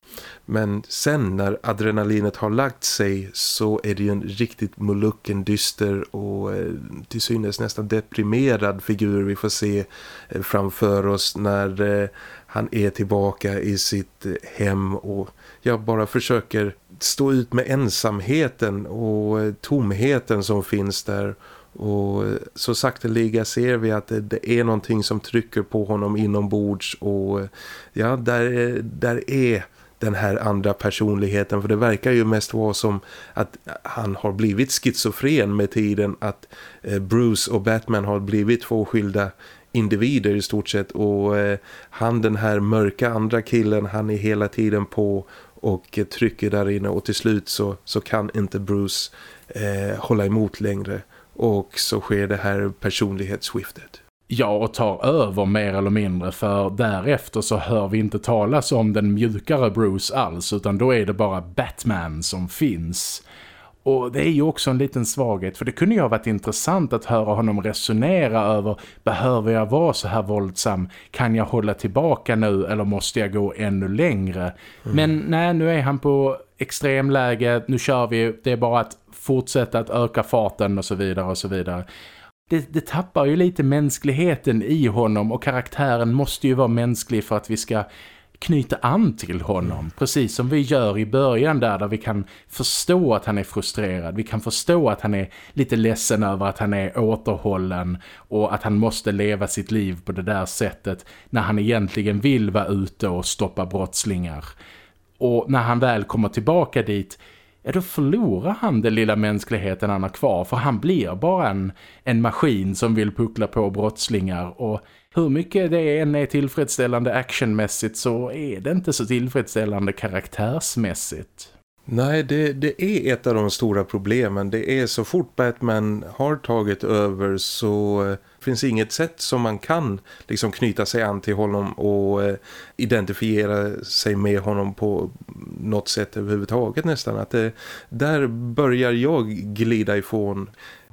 Men sen när adrenalinet har lagt sig så är det ju en riktigt mulucken, dyster och eh, till synes nästan deprimerad figur vi får se eh, framför oss när eh, han är tillbaka i sitt eh, hem och jag bara försöker stå ut med ensamheten och eh, tomheten som finns där. Och eh, så sakteliga ser vi att det, det, är någonting som trycker på honom inombords och ja, där, där är den här andra personligheten. För det verkar ju mest vara som att han har blivit schizofren med tiden att Bruce och Batman har blivit två skilda individer i stort sett och eh, han den här mörka andra killen han är hela tiden på och trycker där inne och till slut så, så kan inte Bruce eh, hålla emot längre och så sker det här personlighetsskiftet. Ja, och tar över mer eller mindre för därefter så hör vi inte talas om den mjukare Bruce alls utan då är det bara Batman som finns. Och det är ju också en liten svaghet för det kunde ju ha varit intressant att höra honom resonera över behöver jag vara så här våldsam? Kan jag hålla tillbaka nu eller måste jag gå ännu längre? Mm. Men nej, nu är han på extremläge, nu kör vi, det är bara att fortsätta att öka farten och så vidare och så vidare det, det, tappar ju lite mänskligheten i honom och karaktären måste ju vara mänsklig för att vi ska knyta an till honom. Precis som vi gör i början där, där vi kan förstå att han är frustrerad. Vi kan förstå att han är lite ledsen över att han är återhållen och att han måste leva sitt liv på det där sättet när han egentligen vill vara ute och stoppa brottslingar. Och när han väl kommer tillbaka dit ja då förlorar han den lilla mänskligheten han har kvar för han blir bara en, en maskin som vill puckla på brottslingar och hur mycket det än är tillfredsställande actionmässigt så är det inte så tillfredsställande karaktärsmässigt. Nej, det, det är ett av de stora problemen. Det är så fort Batman har tagit över så eh, finns inget sätt som man kan liksom knyta sig an till honom och eh, identifiera sig med honom på något sätt överhuvudtaget nästan. Att det, där börjar jag glida ifrån.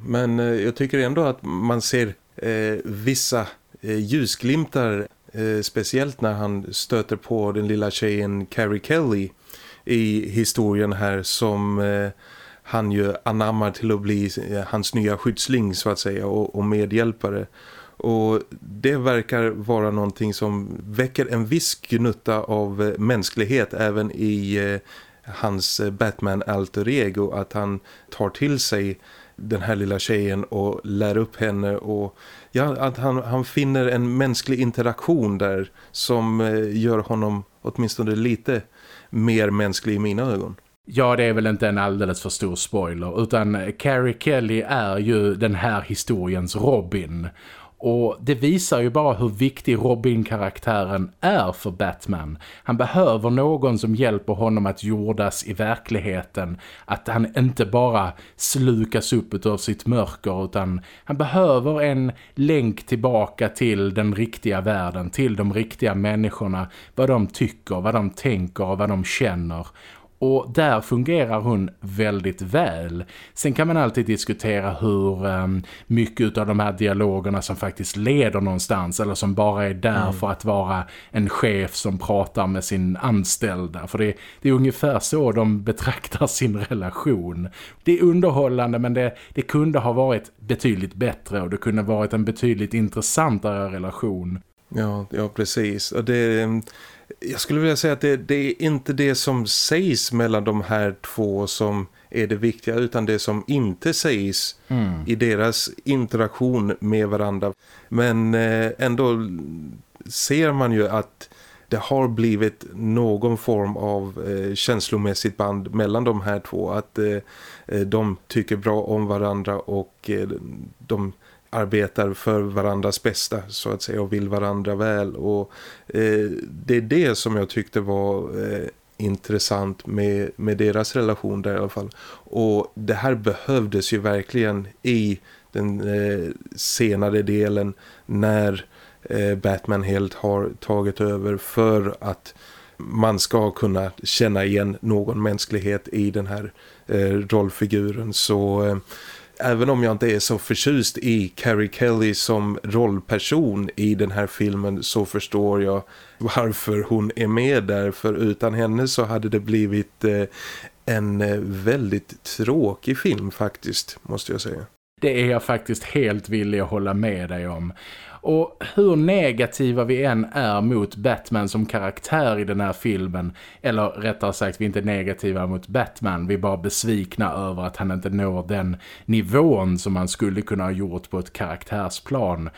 Men jag tycker ändå att man ser eh, vissa Eh, ljusglimtar eh, speciellt när han stöter på den lilla tjejen Carrie Kelly i historien här som eh, han ju anammar till att bli hans nya skyddsling så att säga och, medhjälpare. Och det verkar vara någonting som väcker en viss gnutta av mänsklighet även i hans Batman alter ego att han tar till sig den här lilla tjejen och lär upp henne och ja, att han, han finner en mänsklig interaktion där som eh, gör honom åtminstone lite mer mänsklig i mina ögon. Ja, det är väl inte en alldeles för stor spoiler utan Carrie Kelly är ju den här historiens Robin. Och det visar ju bara hur viktig Robin-karaktären är för Batman. Han behöver någon som hjälper honom att jordas i verkligheten. Att han inte bara slukas upp av sitt mörker utan han behöver en länk tillbaka till den riktiga världen, till de riktiga människorna. Vad de tycker, vad de tänker och vad de känner. Och där fungerar hon väldigt väl. Sen kan man alltid diskutera hur um, mycket av de här dialogerna som faktiskt leder någonstans eller som bara är där mm. för att vara en chef som pratar med sin anställda. För det, det, är ungefär så de betraktar sin relation. Det är underhållande men det, det kunde ha varit betydligt bättre och det kunde ha varit en betydligt intressantare relation. Ja, ja precis. Och det jag skulle vilja säga att det, det, är inte det som sägs mellan de här två som är det viktiga utan det som inte sägs mm. i deras interaktion med varandra. Men eh, ändå ser man ju att det har blivit någon form av eh, känslomässigt band mellan de här två. Att eh, eh de tycker bra om varandra och eh, de arbetar för varandras bästa så att säga och vill varandra väl. Och eh, det är det som jag tyckte var eh, intressant med, med deras relation där i alla fall. Och det här behövdes ju verkligen i den eh, senare delen när eh, Batman helt har tagit över för att man ska kunna känna igen någon mänsklighet i den här eh, rollfiguren. Så eh, även om jag inte är så förtjust i Carrie Kelly som rollperson i den här filmen så förstår jag varför hon är med där. För utan henne så hade det blivit eh, en eh, väldigt tråkig film faktiskt, måste jag säga. Det är jag faktiskt helt villig att hålla med dig om. Och hur negativa vi än är mot Batman som karaktär i den här filmen, eller rättare sagt vi är inte negativa mot Batman, vi är bara besvikna över att han inte når den nivån som man skulle kunna ha gjort på ett karaktärsplan-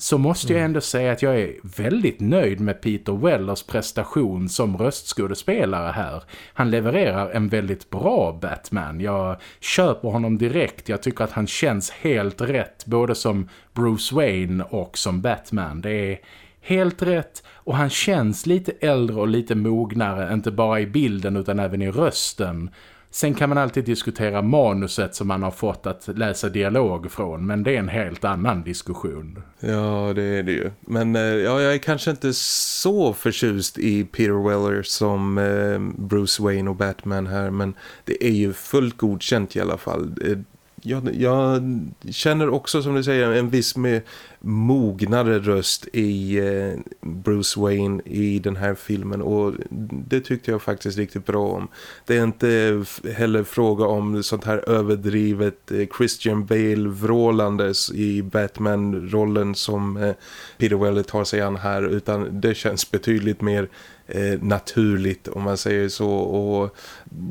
så måste jag mm. ändå säga att jag är väldigt nöjd med Peter Wellers prestation som röstskådespelare här. Han levererar en väldigt bra Batman. Jag köper honom direkt. Jag tycker att han känns helt rätt både som Bruce Wayne och som Batman. Det är helt rätt och han känns lite äldre och lite mognare, inte bara i bilden utan även i rösten. Sen kan man alltid diskutera manuset som man har fått att läsa dialog från. Men det är en helt annan diskussion. Ja, det är det ju. Men eh, ja, jag är kanske inte så förtjust i Peter Weller som eh, Bruce Wayne och Batman här. Men det är ju fullt godkänt i alla fall. Eh, jag, jag, känner också som du säger en viss med mognare röst i eh, Bruce Wayne i den här filmen. Och det tyckte jag faktiskt riktigt bra om. Det är inte heller fråga om sånt här överdrivet eh, Christian Bale-vrålandes i Batman-rollen som eh, Peter Weller tar sig an här. Utan det känns betydligt mer eh, naturligt om man säger så. Och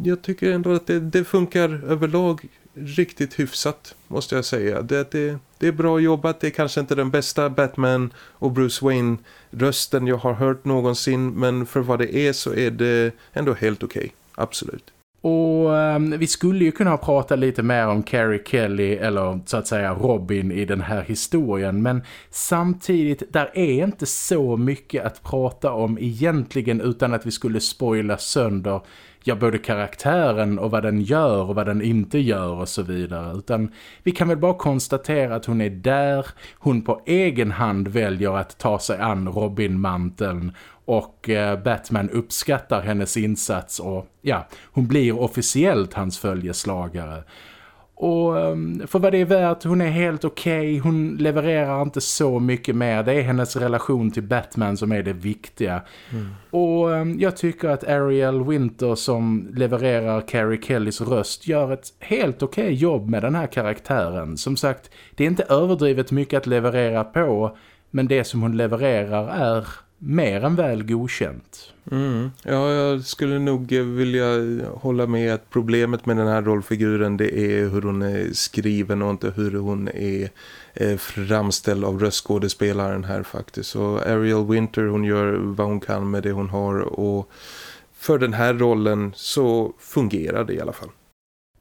jag tycker ändå att det, det funkar överlag riktigt hyfsat måste jag säga. Det, det, det är bra jobbat, det är kanske inte den bästa Batman och Bruce Wayne rösten jag har hört någonsin men för vad det är så är det ändå helt okej, okay. absolut. Och um, vi skulle ju kunna prata lite mer om Carrie Kelly eller så att säga Robin i den här historien men samtidigt där är inte så mycket att prata om egentligen utan att vi skulle spoila sönder ja, både karaktären och vad den gör och vad den inte gör och så vidare. Utan vi kan väl bara konstatera att hon är där. Hon på egen hand väljer att ta sig an Robin-manteln och eh, Batman uppskattar hennes insats och ja, hon blir officiellt hans följeslagare. Och ehm, för vad det är värt, hon är helt okej. Okay. Hon levererar inte så mycket mer. Det är hennes relation till Batman som är det viktiga. Mm. Och ehm, jag tycker att Ariel Winter som levererar Carrie Kellys röst gör ett helt okej okay jobb med den här karaktären. Som sagt, det är inte överdrivet mycket att leverera på. Men det som hon levererar är mer än väl godkänt. Mm. Ja, jag skulle nog vilja hålla med att problemet med den här rollfiguren det är hur hon är skriven och inte hur hon är eh, framställd av röstskådespelaren här faktiskt. Så Ariel Winter hon gör vad hon kan med det hon har och för den här rollen så fungerar det i alla fall.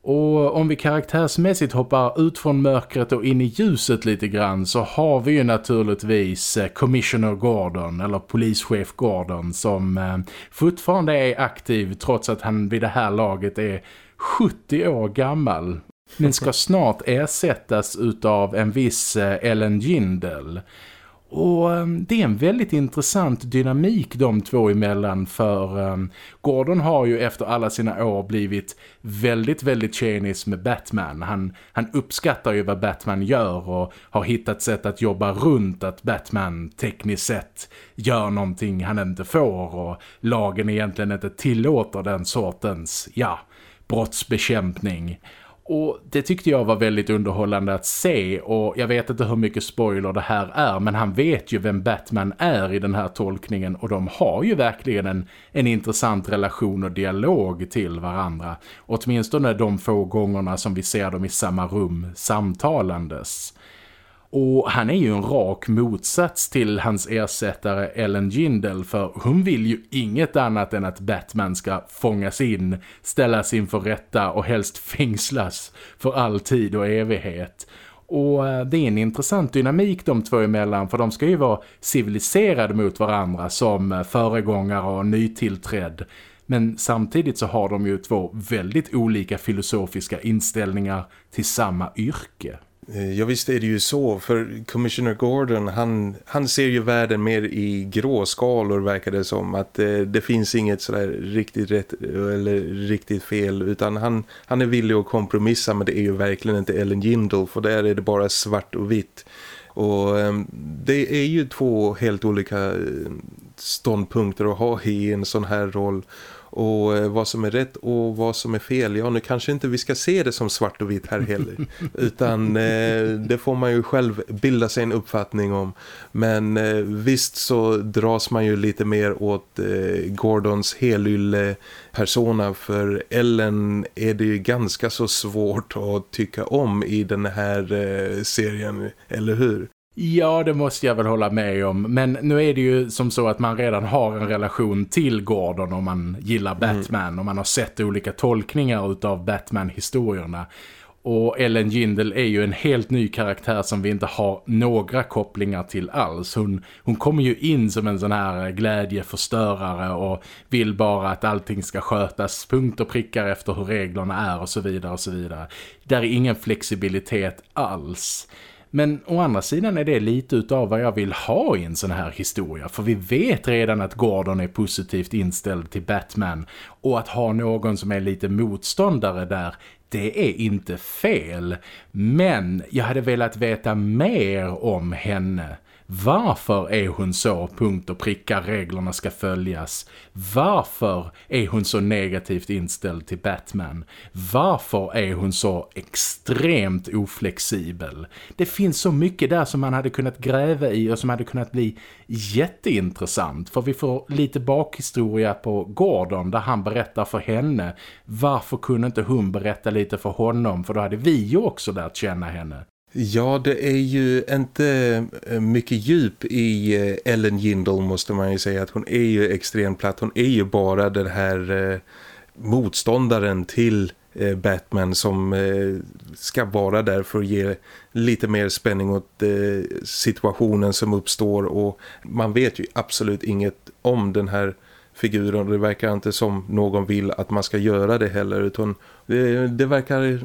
Och om vi karaktärsmässigt hoppar ut från mörkret och in i ljuset lite grann så har vi ju naturligtvis eh, Commissioner Gordon eller polischef Gordon som eh, fortfarande är aktiv trots att han vid det här laget är 70 år gammal. Men ska snart ersättas utav en viss eh, Ellen Gindel. Och ehm, det är en väldigt intressant dynamik de två emellan för ehm, Gordon har ju efter alla sina år blivit väldigt, väldigt tjenis med Batman. Han, han uppskattar ju vad Batman gör och har hittat sätt att jobba runt att Batman tekniskt sett gör någonting han inte får och lagen egentligen inte tillåter den sortens, ja, brottsbekämpning. Och det tyckte jag var väldigt underhållande att se och jag vet inte hur mycket spoiler det här är men han vet ju vem Batman är i den här tolkningen och de har ju verkligen en, en intressant relation och dialog till varandra. Åtminstone de få gångerna som vi ser dem i samma rum samtalandes. Och han är ju en rak motsats till hans ersättare Ellen Gindel för hon vill ju inget annat än att Batman ska fångas in, ställas inför rätta och helst fängslas för all tid och evighet. Och eh, det är en intressant dynamik de två emellan för de ska ju vara civiliserade mot varandra som eh, föregångare och nytillträdd. Men samtidigt så har de ju två väldigt olika filosofiska inställningar till samma yrke. Eh, ja visst är det ju så för Commissioner Gordon han, han ser ju världen mer i gråskalor verkar det som att eh, det finns inget sådär riktigt rätt eller riktigt fel utan han, han är villig att kompromissa men det är ju verkligen inte Ellen Jindal för där är det bara svart och vitt. Och eh, det är ju två helt olika eh, ståndpunkter att ha i en sån här roll och eh, vad som är rätt och vad som är fel. Ja, nu kanske inte vi ska se det som svart och vitt här heller. utan eh, det får man ju själv bilda sig en uppfattning om. Men eh, visst så dras man ju lite mer åt eh, Gordons helylle persona. För Ellen är det ju ganska så svårt att tycka om i den här eh, serien, eller hur? Ja, det måste jag väl hålla med om. Men nu är det ju som så att man redan har en relation till Gordon om man gillar mm. Batman. Mm. Och man har sett olika tolkningar av Batman-historierna. Och Ellen Gindel är ju en helt ny karaktär som vi inte har några kopplingar till alls. Hon, hon kommer ju in som en sån här glädjeförstörare och vill bara att allting ska skötas punkt och prickar efter hur reglerna är och så vidare och så vidare. Där är ingen flexibilitet alls. Men å andra sidan är det lite utav vad jag vill ha i en sån här historia. För vi vet redan att Gordon är positivt inställd till Batman. Och att ha någon som är lite motståndare där, det är inte fel. Men jag hade velat veta mer om henne. Varför är hon så punkt och pricka reglerna ska följas? Varför är hon så negativt inställd till Batman? Varför är hon så extremt oflexibel? Det finns så mycket där som man hade kunnat gräva i och som hade kunnat bli jätteintressant. För vi får lite bakhistoria på Gordon där han berättar för henne. Varför kunde inte hon berätta lite för honom? För då hade vi ju också lärt känna henne. Ja, det är ju inte eh, mycket djup i eh, Ellen Gindel måste man ju säga. att Hon är ju extremt platt. Hon är ju bara den här eh, motståndaren till Batman som ska vara där för att ge lite mer spänning åt situationen som uppstår. Och man vet ju absolut inget om den här figuren och det verkar inte som någon vill att man ska göra det heller utan det, det verkar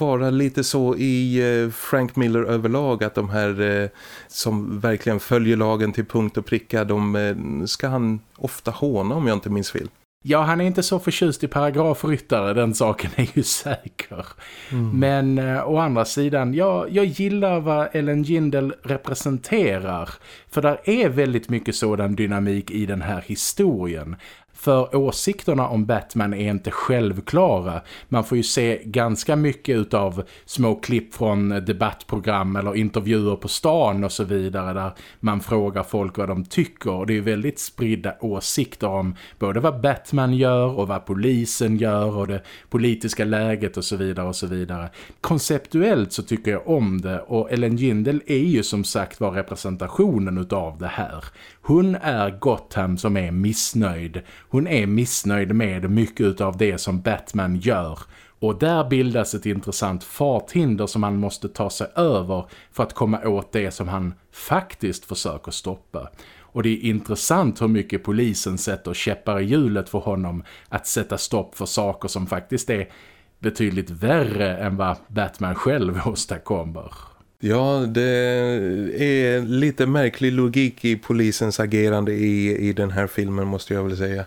vara lite så i eh, Frank Miller överlag att de här eh, som verkligen följer lagen till punkt och pricka de ska han ofta håna om jag inte minns fel. Ja, han är inte så förtjust i paragrafryttare, den saken är ju säker. Mm. Men eh, å andra sidan, ja, jag gillar vad Ellen Gindel representerar. För där är väldigt mycket sådan dynamik i den här historien. För åsikterna om Batman är inte självklara. Man får ju se ganska mycket av små klipp från debattprogram eller intervjuer på stan och så vidare där man frågar folk vad de tycker. Och det är väldigt spridda åsikter om både vad Batman gör och vad polisen gör och det politiska läget och så vidare och så vidare. Konceptuellt så tycker jag om det och Ellen Gindel är ju som sagt var representationen utav det här. Hon är Gotham som är missnöjd. Hon är missnöjd med mycket av det som Batman gör. Och där bildas ett intressant farthinder som han måste ta sig över för att komma åt det som han faktiskt försöker stoppa. Och det är intressant hur mycket polisen sätter käppar i hjulet för honom att sätta stopp för saker som faktiskt är betydligt värre än vad Batman själv åstadkommer. Ja, det är lite märklig logik i polisens agerande i, i den här filmen måste jag väl säga.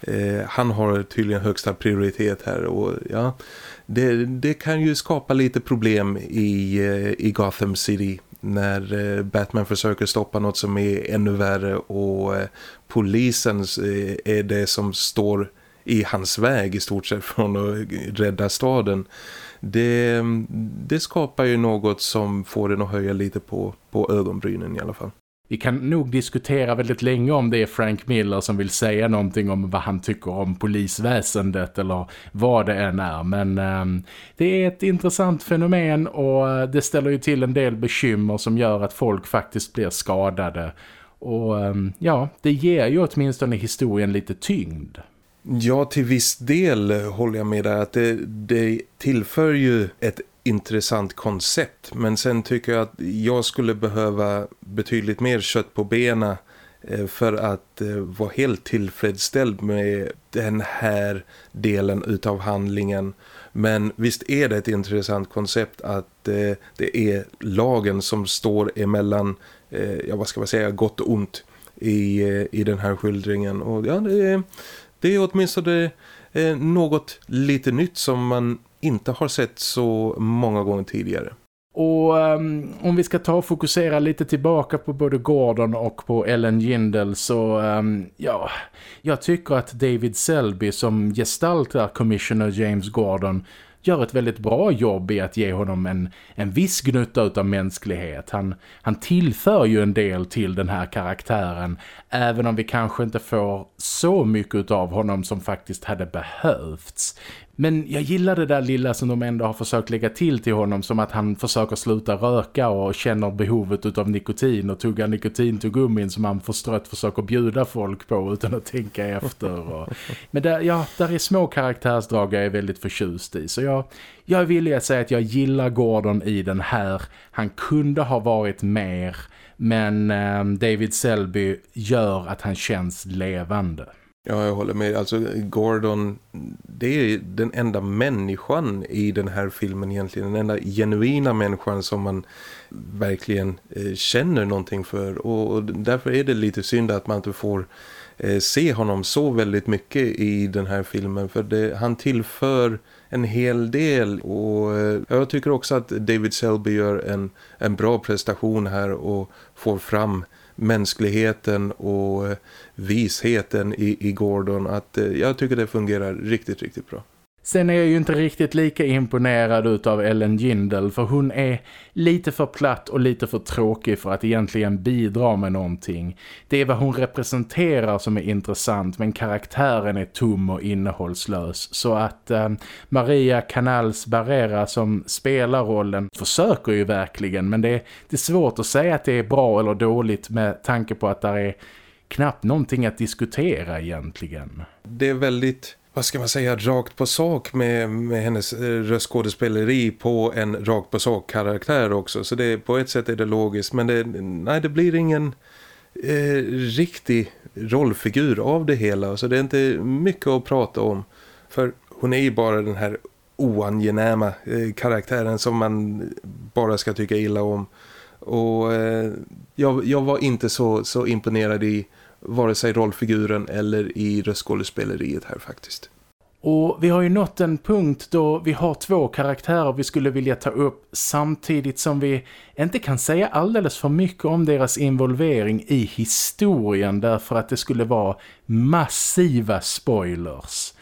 Eh, han har tydligen högsta prioritet här och ja, det, det kan ju skapa lite problem i, eh, i Gotham City när eh, Batman försöker stoppa något som är ännu värre och eh, polisen eh, är det som står i hans väg i stort sett från att rädda staden. Det, det skapar ju något som får den att höja lite på, på ögonbrynen i alla fall. Vi kan nog diskutera väldigt länge om det är Frank Miller som vill säga någonting om vad han tycker om polisväsendet eller vad det än är. Men eh, det är ett intressant fenomen och det ställer ju till en del bekymmer som gör att folk faktiskt blir skadade. Och eh, ja, det ger ju åtminstone historien lite tyngd. Ja, till viss del håller jag med där att det, det tillför ju ett intressant koncept. Men sen tycker jag att jag skulle behöva betydligt mer kött på bena eh, för att eh, vara helt tillfredsställd med den här delen utav handlingen. Men visst är det ett intressant koncept att eh, det är lagen som står emellan, ja vad ska man säga, gott och ont i, i den här skildringen. Och ja, det är, det är åtminstone eh, något lite nytt som man inte har sett så många gånger tidigare. Och um, om vi ska ta och fokusera lite tillbaka på både Gordon och på Ellen Gindel så um, ja, jag tycker att David Selby som gestaltar Commissioner James Gordon gör ett väldigt bra jobb i att ge honom en, en viss gnutta av mänsklighet. Han, han tillför ju en del till den här karaktären även om vi kanske inte får så mycket av honom som faktiskt hade behövts. Men jag gillar det där lilla som de ändå har försökt lägga till till honom som att han försöker sluta röka och känner behovet av nikotin och tugga nikotin till gummin som han förstrött försöker bjuda folk på utan att tänka efter. Och... Men där, ja, där är små karaktärsdrag jag är väldigt förtjust i så jag, jag är villig att säga att jag gillar Gordon i den här. Han kunde ha varit mer men eh, David Selby gör att han känns levande. Ja, jag håller med. Alltså Gordon, det är den enda människan i den här filmen egentligen. Den enda genuina människan som man verkligen eh, känner någonting för. Och, och, därför är det lite synd att man inte får eh, se honom så väldigt mycket i den här filmen. För det, han tillför en hel del och eh, jag tycker också att David Selby gör en, en bra prestation här och får fram mänskligheten och eh, visheten i, i Gordon att eh, jag tycker det fungerar riktigt, riktigt bra. Sen är jag ju inte riktigt lika imponerad av Ellen Gindel för hon är lite för platt och lite för tråkig för att egentligen bidra med någonting. Det är vad hon representerar som är intressant men karaktären är tom och innehållslös. Så att eh, Maria Canals Barrera som spelar rollen försöker ju verkligen men det är, det är svårt att säga att det är bra eller dåligt med tanke på att det är knappt någonting att diskutera egentligen. Det är väldigt vad ska man säga, rakt på sak med, med hennes eh, röstskådespeleri på en rakt på sak karaktär också. Så det, på ett sätt är det logiskt men det, nej, det blir ingen eh, riktig rollfigur av det hela. Så det är inte mycket att prata om. För hon är ju bara den här oangenäma eh, karaktären som man bara ska tycka illa om. Och eh, jag, jag var inte så, så imponerad i vare sig rollfiguren eller i röstskådespeleriet här faktiskt. Och vi har ju nått en punkt då vi har två karaktärer vi skulle vilja ta upp samtidigt som vi inte kan säga alldeles för mycket om deras involvering i historien därför att det skulle vara massiva spoilers.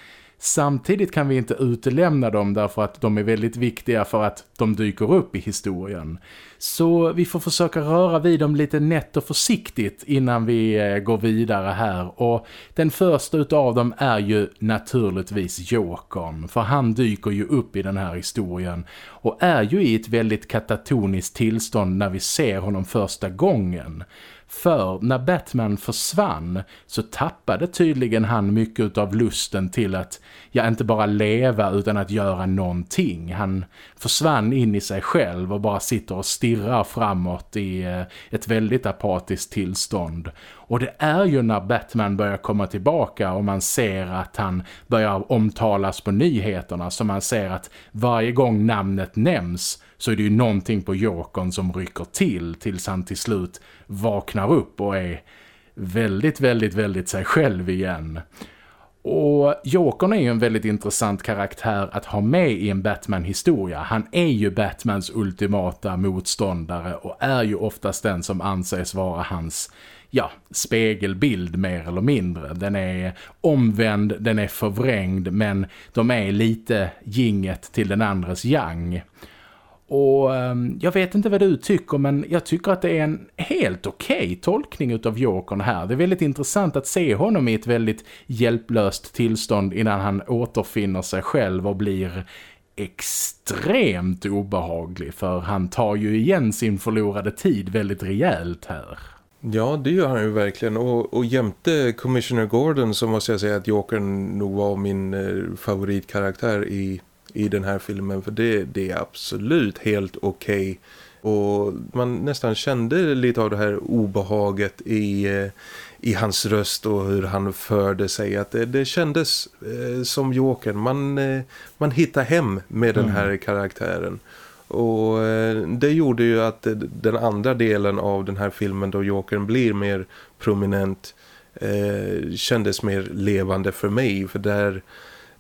Samtidigt kan vi inte utelämna dem därför att de är väldigt viktiga för att de dyker upp i historien. Så vi får försöka röra vid dem lite nätt och försiktigt innan vi eh, går vidare här. Och den första utav dem är ju naturligtvis Jokern. För han dyker ju upp i den här historien. Och är ju i ett väldigt katatoniskt tillstånd när vi ser honom första gången. För när Batman försvann så tappade tydligen han mycket av lusten till att ja inte bara leva utan att göra någonting. Han försvann in i sig själv och bara sitter och stirrar framåt i eh, ett väldigt apatiskt tillstånd. Och det är ju när Batman börjar komma tillbaka och man ser att han börjar omtalas på nyheterna som man ser att varje gång namnet nämns så är det ju någonting på Jokern som rycker till tills han till slut vaknar upp och är väldigt, väldigt, väldigt sig själv igen. Och Jokern är ju en väldigt intressant karaktär att ha med i en Batman-historia. Han är ju Batmans ultimata motståndare och är ju oftast den som anses vara hans ja, spegelbild mer eller mindre. Den är omvänd, den är förvrängd men de är lite ginget till den andres yang. Och um, jag vet inte vad du tycker men jag tycker att det är en helt okej okay tolkning utav Jokern här. Det är väldigt intressant att se honom i ett väldigt hjälplöst tillstånd innan han återfinner sig själv och blir extremt obehaglig för han tar ju igen sin förlorade tid väldigt rejält här. Ja, det gör han ju verkligen. Och, och jämte Commissioner Gordon så måste jag säga att Jokern nog var min eh, favoritkaraktär i i den här filmen för det, det är absolut helt okej. Okay. Och man nästan kände lite av det här obehaget i, eh, i hans röst och hur han förde sig. Att det, det kändes eh, som Jokern. Man, eh, man hittar hem med den mm. här karaktären. Och eh, det gjorde ju att den andra delen av den här filmen då Jokern blir mer prominent eh, kändes mer levande för mig. För där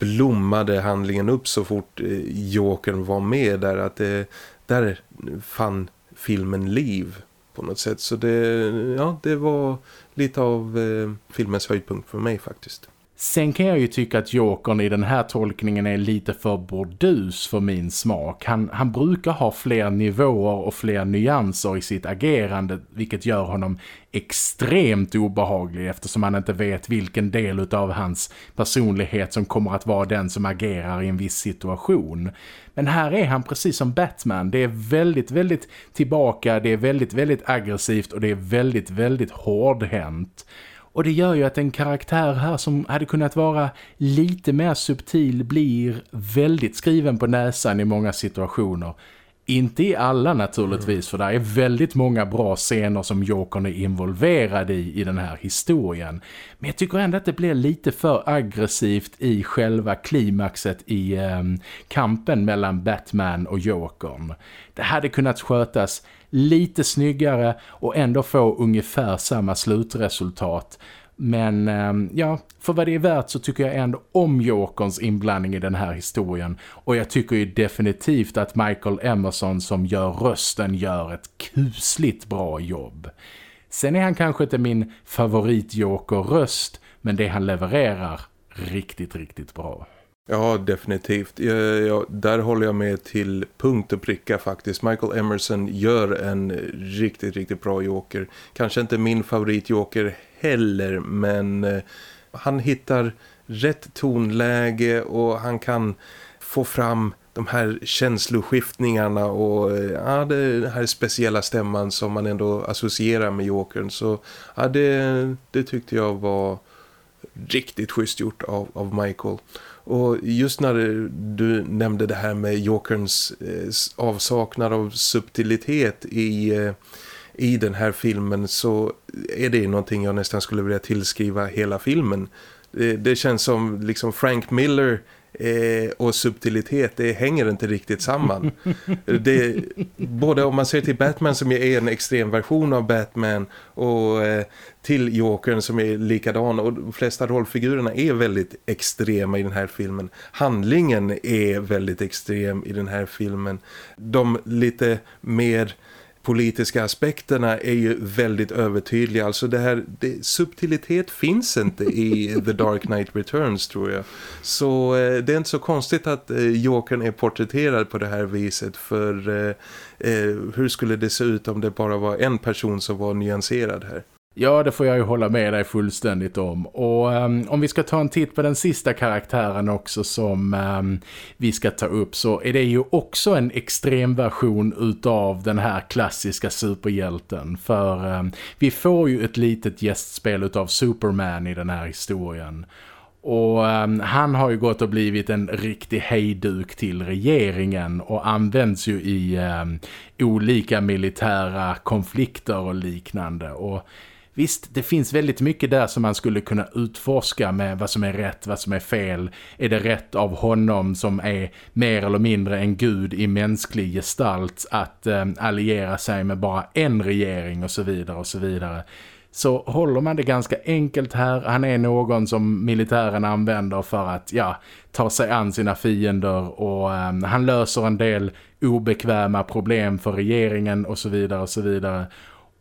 blommade handlingen upp så fort eh, Jokern var med där att det, där fann filmen liv på något sätt så det, ja, det var lite av eh, filmens höjdpunkt för mig faktiskt. Sen kan jag ju tycka att Jokern i den här tolkningen är lite för bordus för min smak. Han, han brukar ha fler nivåer och fler nyanser i sitt agerande vilket gör honom extremt obehaglig eftersom han inte vet vilken del av hans personlighet som kommer att vara den som agerar i en viss situation. Men här är han precis som Batman. Det är väldigt, väldigt tillbaka, det är väldigt, väldigt aggressivt och det är väldigt, väldigt hårdhänt. Och det gör ju att en karaktär här som hade kunnat vara lite mer subtil blir väldigt skriven på näsan i många situationer. Inte i alla naturligtvis för det är väldigt många bra scener som Jokern är involverad i i den här historien. Men jag tycker ändå att det blir lite för aggressivt i själva klimaxet i eh, kampen mellan Batman och Jokern. Det hade kunnat skötas lite snyggare och ändå få ungefär samma slutresultat. Men ehm, ja, för vad det är värt så tycker jag ändå om Jokerns inblandning i den här historien. Och jag tycker ju definitivt att Michael Emerson som gör rösten gör ett kusligt bra jobb. Sen är han kanske inte min favorit Joker-röst, men det han levererar riktigt, riktigt bra. Ja, definitivt. Jag, jag, där håller jag med till punkt och pricka faktiskt. Michael Emerson gör en riktigt, riktigt bra joker. Kanske inte min favoritjoker heller, men eh, han hittar rätt tonläge och han kan få fram de här känsloskiftningarna och eh, ja, den här speciella stämman som man ändå associerar med Jokern. Så ja, det, det tyckte jag var riktigt schysst gjort av, av Michael. Och just när du nämnde det här med Jokerns eh, avsaknad av subtilitet i, eh, i den här filmen så är det någonting jag nästan skulle vilja tillskriva hela filmen. Det, det känns som liksom Frank Miller eh, och subtilitet, det hänger inte riktigt samman. det, både om man ser till Batman som är en extrem version av Batman och eh, till Jokern som är likadan och de flesta rollfigurerna är väldigt extrema i den här filmen. Handlingen är väldigt extrem i den här filmen. De lite mer politiska aspekterna är ju väldigt övertydliga. Alltså det här, det, subtilitet finns inte i The Dark Knight Returns tror jag. Så eh, det är inte så konstigt att eh, Jokern är porträtterad på det här viset för eh, eh, hur skulle det se ut om det bara var en person som var nyanserad här? Ja, det får jag ju hålla med dig fullständigt om. Och um, om vi ska ta en titt på den sista karaktären också som um, vi ska ta upp så är det ju också en extrem version utav den här klassiska superhjälten. För um, vi får ju ett litet gästspel utav Superman i den här historien. Och um, han har ju gått och blivit en riktig hejduk till regeringen och används ju i um, olika militära konflikter och liknande. Och Visst, det finns väldigt mycket där som man skulle kunna utforska med vad som är rätt, vad som är fel. Är det rätt av honom som är mer eller mindre en gud i mänsklig gestalt att eh, alliera sig med bara en regering och så vidare och så vidare. Så håller man det ganska enkelt här. Han är någon som militären använder för att ja, ta sig an sina fiender och eh, han löser en del obekväma problem för regeringen och så vidare och så vidare.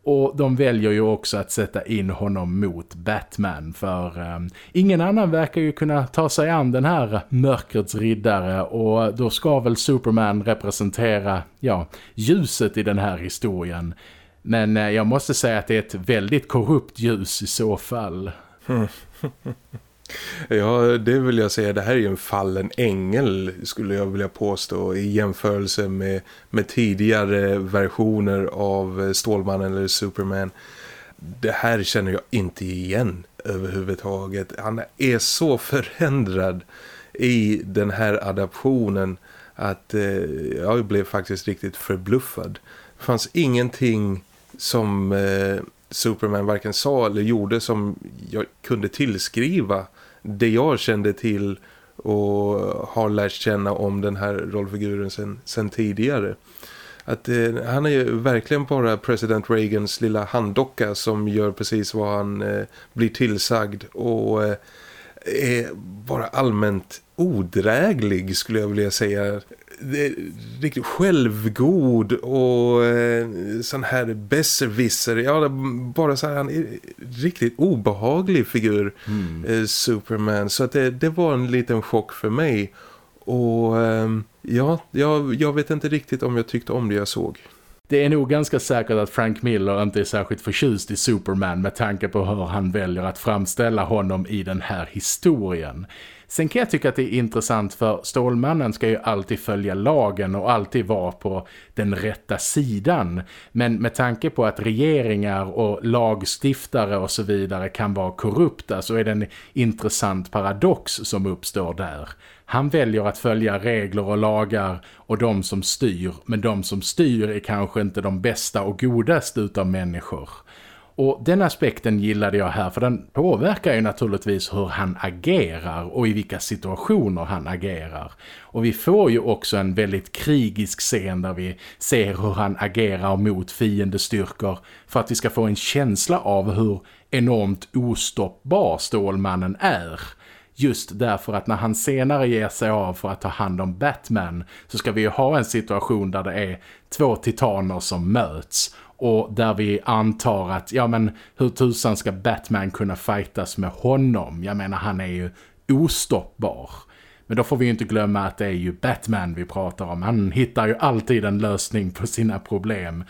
Och de väljer ju också att sätta in honom mot Batman för um, ingen annan verkar ju kunna ta sig an den här mörkrets riddare och då ska väl Superman representera ja, ljuset i den här historien. Men uh, jag måste säga att det är ett väldigt korrupt ljus i så fall. Ja, det vill jag säga. Det här är ju en fallen ängel skulle jag vilja påstå i jämförelse med, med tidigare versioner av Stålmannen eller Superman. Det här känner jag inte igen överhuvudtaget. Han är så förändrad i den här adaptionen att eh, jag blev faktiskt riktigt förbluffad. Det fanns ingenting som eh, Superman varken sa eller gjorde som jag kunde tillskriva det jag kände till och har lärt känna om den här rollfiguren sen, sen tidigare. Att eh, han är ju verkligen bara president Reagans lilla handdocka som gör precis vad han eh, blir tillsagd och eh, är bara allmänt odräglig skulle jag vilja säga riktigt självgod och eh, sån här besserwisser. Ja, bara så här, han är riktigt obehaglig figur, mm. eh, Superman. Så att det, det, var en liten chock för mig. Och eh, ja, jag, jag vet inte riktigt om jag tyckte om det jag såg. Det är nog ganska säkert att Frank Miller inte är särskilt förtjust i Superman med tanke på hur han väljer att framställa honom i den här historien. Sen kan jag tycka att det är intressant för Stålmannen ska ju alltid följa lagen och alltid vara på den rätta sidan. Men med tanke på att regeringar och lagstiftare och så vidare kan vara korrupta så är det en intressant paradox som uppstår där. Han väljer att följa regler och lagar och de som styr, men de som styr är kanske inte de bästa och godaste utav människor. Och den aspekten gillade jag här för den påverkar ju naturligtvis hur han agerar och i vilka situationer han agerar. Och vi får ju också en väldigt krigisk scen där vi ser hur han agerar mot fiendestyrkor för att vi ska få en känsla av hur enormt ostoppbar Stålmannen är. Just därför att när han senare ger sig av för att ta hand om Batman så ska vi ju ha en situation där det är två titaner som möts och där vi antar att, ja men hur tusan ska Batman kunna fightas med honom? Jag menar han är ju ostoppbar. Men då får vi ju inte glömma att det är ju Batman vi pratar om. Han hittar ju alltid en lösning på sina problem.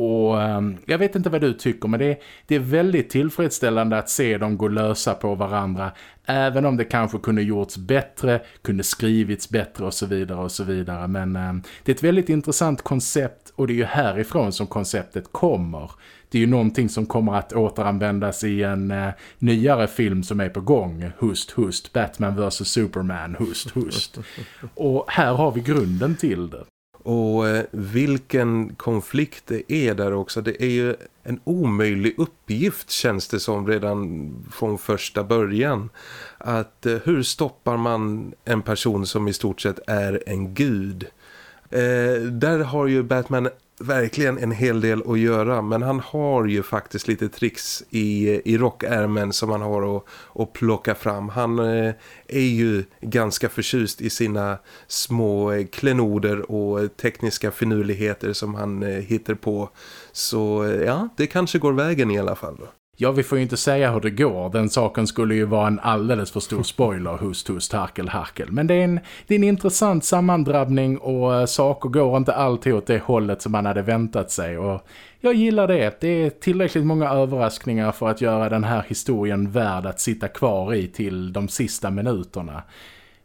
Och um, jag vet inte vad du tycker men det, det är väldigt tillfredsställande att se dem gå lösa på varandra. Även om det kanske kunde gjorts bättre, kunde skrivits bättre och så vidare och så vidare. Men um, det är ett väldigt intressant koncept och det är ju härifrån som konceptet kommer. Det är ju någonting som kommer att återanvändas i en uh, nyare film som är på gång. Hust, hust, Batman vs. Superman, hust, hust. och här har vi grunden till det. Och eh, vilken konflikt det är där också. Det är ju en omöjlig uppgift känns det som redan från första början. Att eh, hur stoppar man en person som i stort sett är en gud? Eh, där har ju Batman verkligen en hel del att göra men han har ju faktiskt lite tricks i, i rockärmen som han har att, att plocka fram. Han eh, är ju ganska förtjust i sina små eh, klenoder och eh, tekniska finurligheter som han eh, hittar på. Så eh, ja, det kanske går vägen i alla fall då. Ja, vi får ju inte säga hur det går. Den saken skulle ju vara en alldeles för stor spoiler, hust, hust, harkel, harkel. Men det är en, det är en intressant sammandrabbning och eh, saker går inte alltid åt det hållet som man hade väntat sig. Och jag gillar det. Det är tillräckligt många överraskningar för att göra den här historien värd att sitta kvar i till de sista minuterna.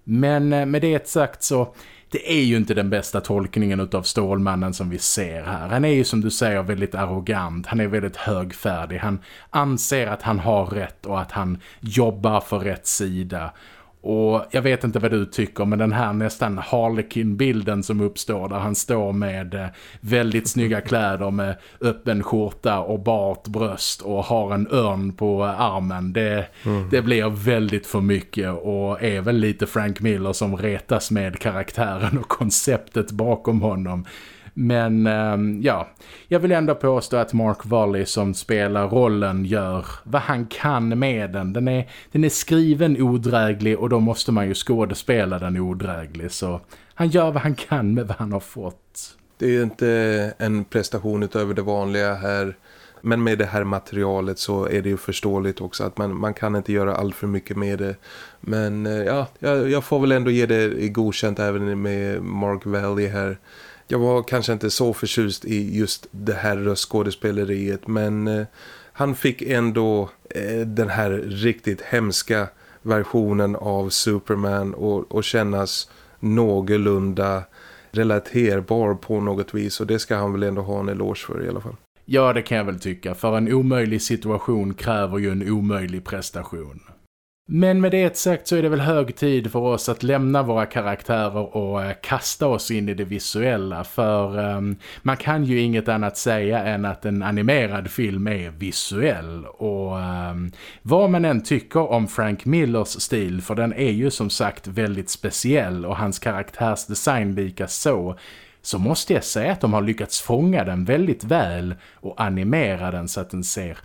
Men eh, med det sagt så det är ju inte den bästa tolkningen av Stålmannen som vi ser här. Han är ju som du säger väldigt arrogant, han är väldigt högfärdig. Han anser att han har rätt och att han jobbar för rätt sida. Och jag vet inte vad du tycker men den här nästan Harlequin-bilden som uppstår där han står med eh, väldigt snygga kläder med öppen skjorta och bart bröst och har en örn på armen. Det, mm. det blir väldigt för mycket och är väl lite Frank Miller som retas med karaktären och konceptet bakom honom. Men ehm, ja, jag vill ändå påstå att Mark Volley som spelar rollen gör vad han kan med den. Den är, den är skriven odräglig och då måste man ju skådespela den odräglig. Så han gör vad han kan med vad han har fått. Det är inte en prestation utöver det vanliga här. Men med det här materialet så är det ju förståeligt också att man, man kan inte göra allt för mycket med det. Men eh, ja, jag, jag får väl ändå ge det godkänt även med Mark Valley här jag var kanske inte så förtjust i just det här röstskådespeleriet men eh, han fick ändå eh, den här riktigt hemska versionen av Superman och, och kännas någorlunda relaterbar på något vis och det ska han väl ändå ha en eloge för i alla fall. Ja, det kan jag väl tycka. För en omöjlig situation kräver ju en omöjlig prestation. Men med det sagt så är det väl hög tid för oss att lämna våra karaktärer och eh, kasta oss in i det visuella för um, man kan ju inget annat säga än att en animerad film är visuell och um, vad man än tycker om Frank Millers stil för den är ju som sagt väldigt speciell och hans karaktärsdesign lika så så måste jag säga att de har lyckats fånga den väldigt väl och animera den så att den ser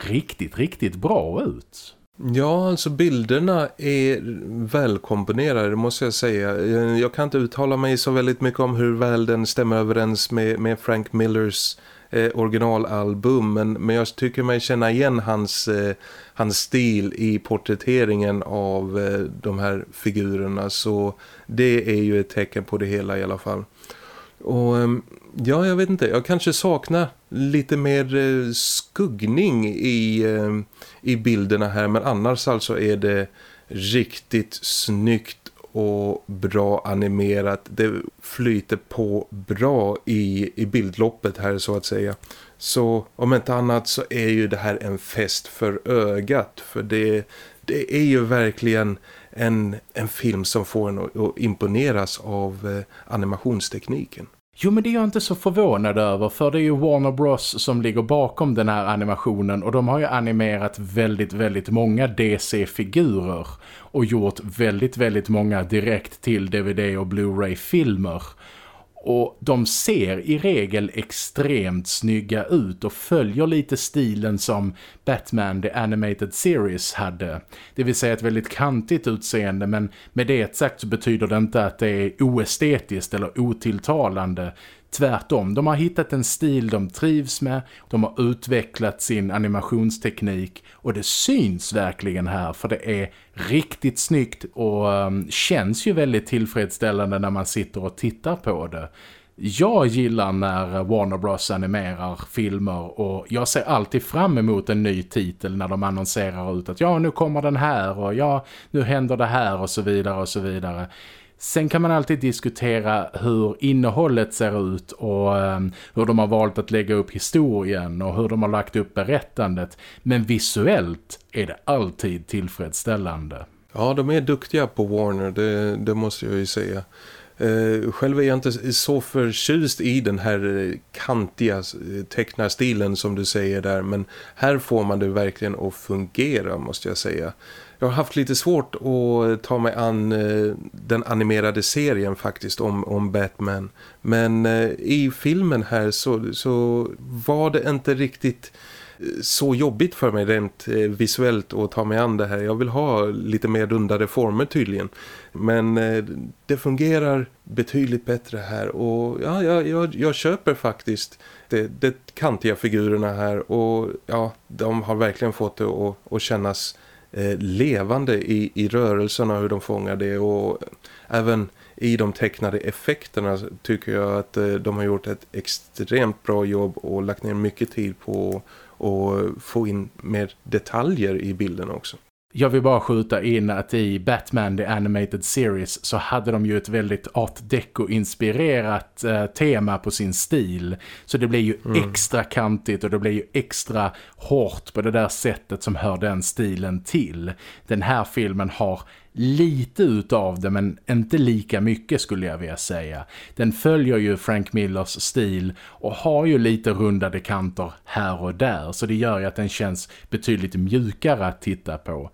riktigt, riktigt bra ut. Ja, alltså bilderna är välkomponerade måste jag säga. Eh, jag kan inte uttala mig så väldigt mycket om hur väl den stämmer överens med, med Frank Millers eh, originalalbum. Men, men jag tycker mig känna igen hans, eh, hans stil i porträtteringen av eh, de här figurerna. Så det är ju ett tecken på det hela i alla fall. Och ehm, ja, jag vet inte. Jag kanske saknar lite mer eh, skuggning i, eh, i bilderna här. Men annars alltså är det riktigt snyggt och bra animerat. Det flyter på bra i, i bildloppet här så att säga. Så om inte annat så är ju det här en fest för ögat. För det, det är ju verkligen en, en film som får en att, att imponeras av eh, animationstekniken. Jo men det är jag inte så förvånad över för det är ju Warner Bros som ligger bakom den här animationen och de har ju animerat väldigt väldigt många DC-figurer och gjort väldigt väldigt många direkt till DVD och Blu-ray-filmer. Och de ser i regel extremt snygga ut och följer lite stilen som Batman The Animated Series hade. Det vill säga ett väldigt kantigt utseende men med det sagt så betyder det inte att det är oestetiskt eller otilltalande. Tvärtom, de har hittat en stil de trivs med, de har utvecklat sin animationsteknik och det syns verkligen här för det är riktigt snyggt och um, känns ju väldigt tillfredsställande när man sitter och tittar på det. Jag gillar när Warner Bros animerar filmer och jag ser alltid fram emot en ny titel när de annonserar ut att ja nu kommer den här och ja nu händer det här och så vidare och så vidare. Sen kan man alltid diskutera hur innehållet ser ut och eh, hur de har valt att lägga upp historien och hur de har lagt upp berättandet. Men visuellt är det alltid tillfredsställande. Ja, de är duktiga på Warner, det, det måste jag ju säga. Eh, själv är jag inte så förtjust i den här kantiga tecknarstilen som du säger där. Men här får man det verkligen att fungera måste jag säga. Jag har haft lite svårt att ta mig an eh, den animerade serien faktiskt om, om Batman. Men eh, i filmen här så, så var det inte riktigt eh, så jobbigt för mig rent visuellt att ta mig an det här. Jag vill ha lite mer rundade former tydligen. Men det fungerar betydligt bättre här och ja, jag, jag, jag köper faktiskt det, det kantiga figurerna här och ja, de har verkligen fått det att, att kännas eh, levande i, i rörelserna hur de fångar det och även i de tecknade effekterna tycker jag att eh, de har gjort ett extremt bra jobb och lagt ner mycket tid på att få in mer detaljer i bilden också. Jag vill bara skjuta in att i Batman The Animated Series så hade de ju ett väldigt art deco-inspirerat eh, tema på sin stil. Så det blir ju mm. extra kantigt och det blir ju extra hårt på det där sättet som hör den stilen till. Den här filmen har lite utav det men inte lika mycket skulle jag vilja säga. Den följer ju Frank Millers stil och har ju lite rundade kanter här och där så det gör ju att den känns betydligt mjukare att titta på.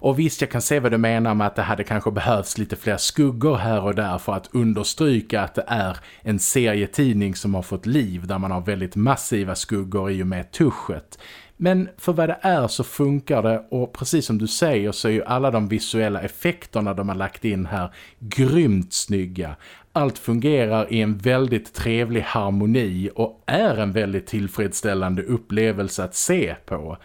Och visst, jag kan se vad du menar med att det hade kanske behövts lite fler skuggor här och där för att understryka att det är en serietidning som har fått liv där man har väldigt massiva skuggor i och med tuschet. Men för vad det är så funkar det och precis som du säger så är ju alla de visuella effekterna de har lagt in här grymt snygga. Allt fungerar i en väldigt trevlig harmoni och är en väldigt tillfredsställande upplevelse att se på.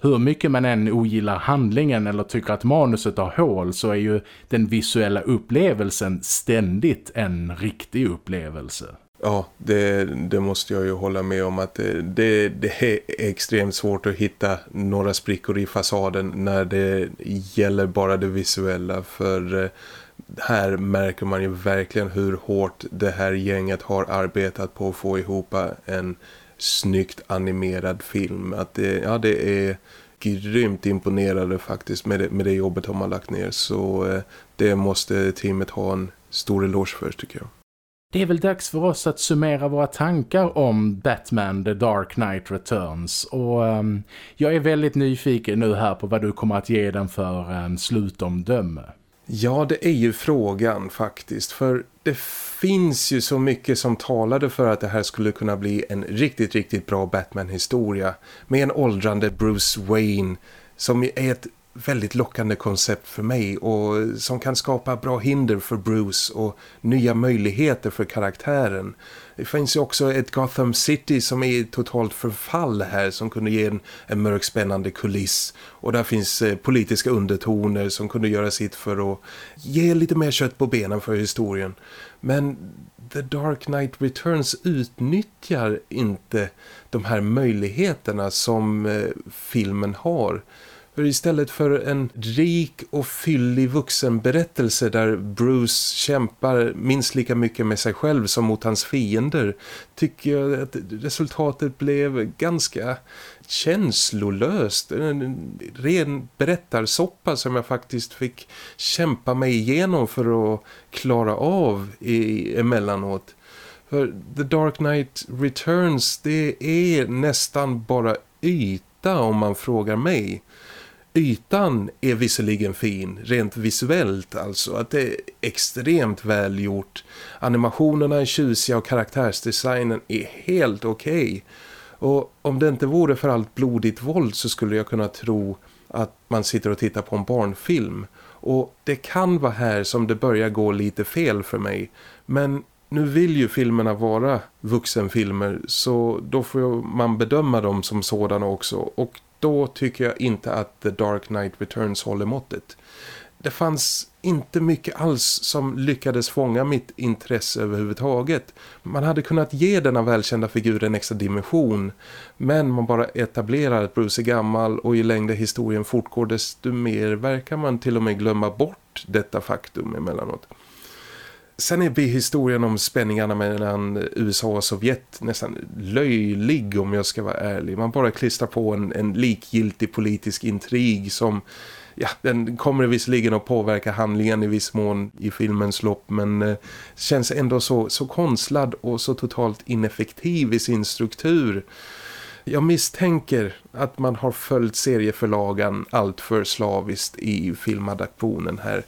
Hur mycket man än ogillar handlingen eller tycker att manuset har hål så är ju den visuella upplevelsen ständigt en riktig upplevelse. Ja, det, det, måste jag ju hålla med om att eh, det, det, är extremt svårt att hitta några sprickor i fasaden när det gäller bara det visuella för eh, här märker man ju verkligen hur hårt det här gänget har arbetat på att få ihop en snyggt animerad film. Att det, ja, det är grymt imponerande faktiskt med det, med det jobbet de har lagt ner så eh, det måste teamet ha en stor eloge för tycker jag. Det är väl dags för oss att summera våra tankar om Batman The Dark Knight Returns. Och um, jag är väldigt nyfiken nu här på vad du kommer att ge den för en slutomdöme. Ja, det är ju frågan faktiskt. För det finns ju så mycket som talade för att det här skulle kunna bli en riktigt, riktigt bra Batman-historia. Med en åldrande Bruce Wayne som är ett väldigt lockande koncept för mig och som kan skapa bra hinder för Bruce och nya möjligheter för karaktären. Det finns ju också ett Gotham City som är totalt förfall här som kunde ge en, en mörk spännande kuliss. Och där finns eh, politiska undertoner som kunde göra sitt för att ge lite mer kött på benen för historien. Men The Dark Knight Returns utnyttjar inte de här möjligheterna som eh, filmen har. För istället för en rik och fyllig vuxenberättelse där Bruce kämpar minst lika mycket med sig själv som mot hans fiender tycker jag att resultatet blev ganska känslolöst. En ren berättarsoppa som jag faktiskt fick kämpa mig igenom för att klara av i, emellanåt. För The Dark Knight Returns det är nästan bara yta om man frågar mig. Ytan är visserligen fin, rent visuellt alltså, att det är extremt välgjort. Animationerna är tjusiga och karaktärsdesignen är helt okej. Okay. Och om det inte vore för allt blodigt våld så skulle jag kunna tro att man sitter och tittar på en barnfilm. Och det kan vara här som det börjar gå lite fel för mig. Men nu vill ju filmerna vara vuxenfilmer så då får man bedöma dem som sådana också. Och då tycker jag inte att The Dark Knight Returns håller måttet. Det fanns inte mycket alls som lyckades fånga mitt intresse överhuvudtaget. Man hade kunnat ge denna välkända figur en extra dimension men man bara etablerar att Bruce är gammal och ju längre historien fortgår desto mer verkar man till och med glömma bort detta faktum emellanåt. Sen är historien om spänningarna mellan USA och Sovjet nästan löjlig om jag ska vara ärlig. Man bara klistrar på en, en likgiltig politisk intrig som ja, den kommer visserligen att påverka handlingen i viss mån i filmens lopp men eh, känns ändå så, så konstlad och så totalt ineffektiv i sin struktur. Jag misstänker att man har följt serieförlagan allt för slaviskt i filmadaktionen här.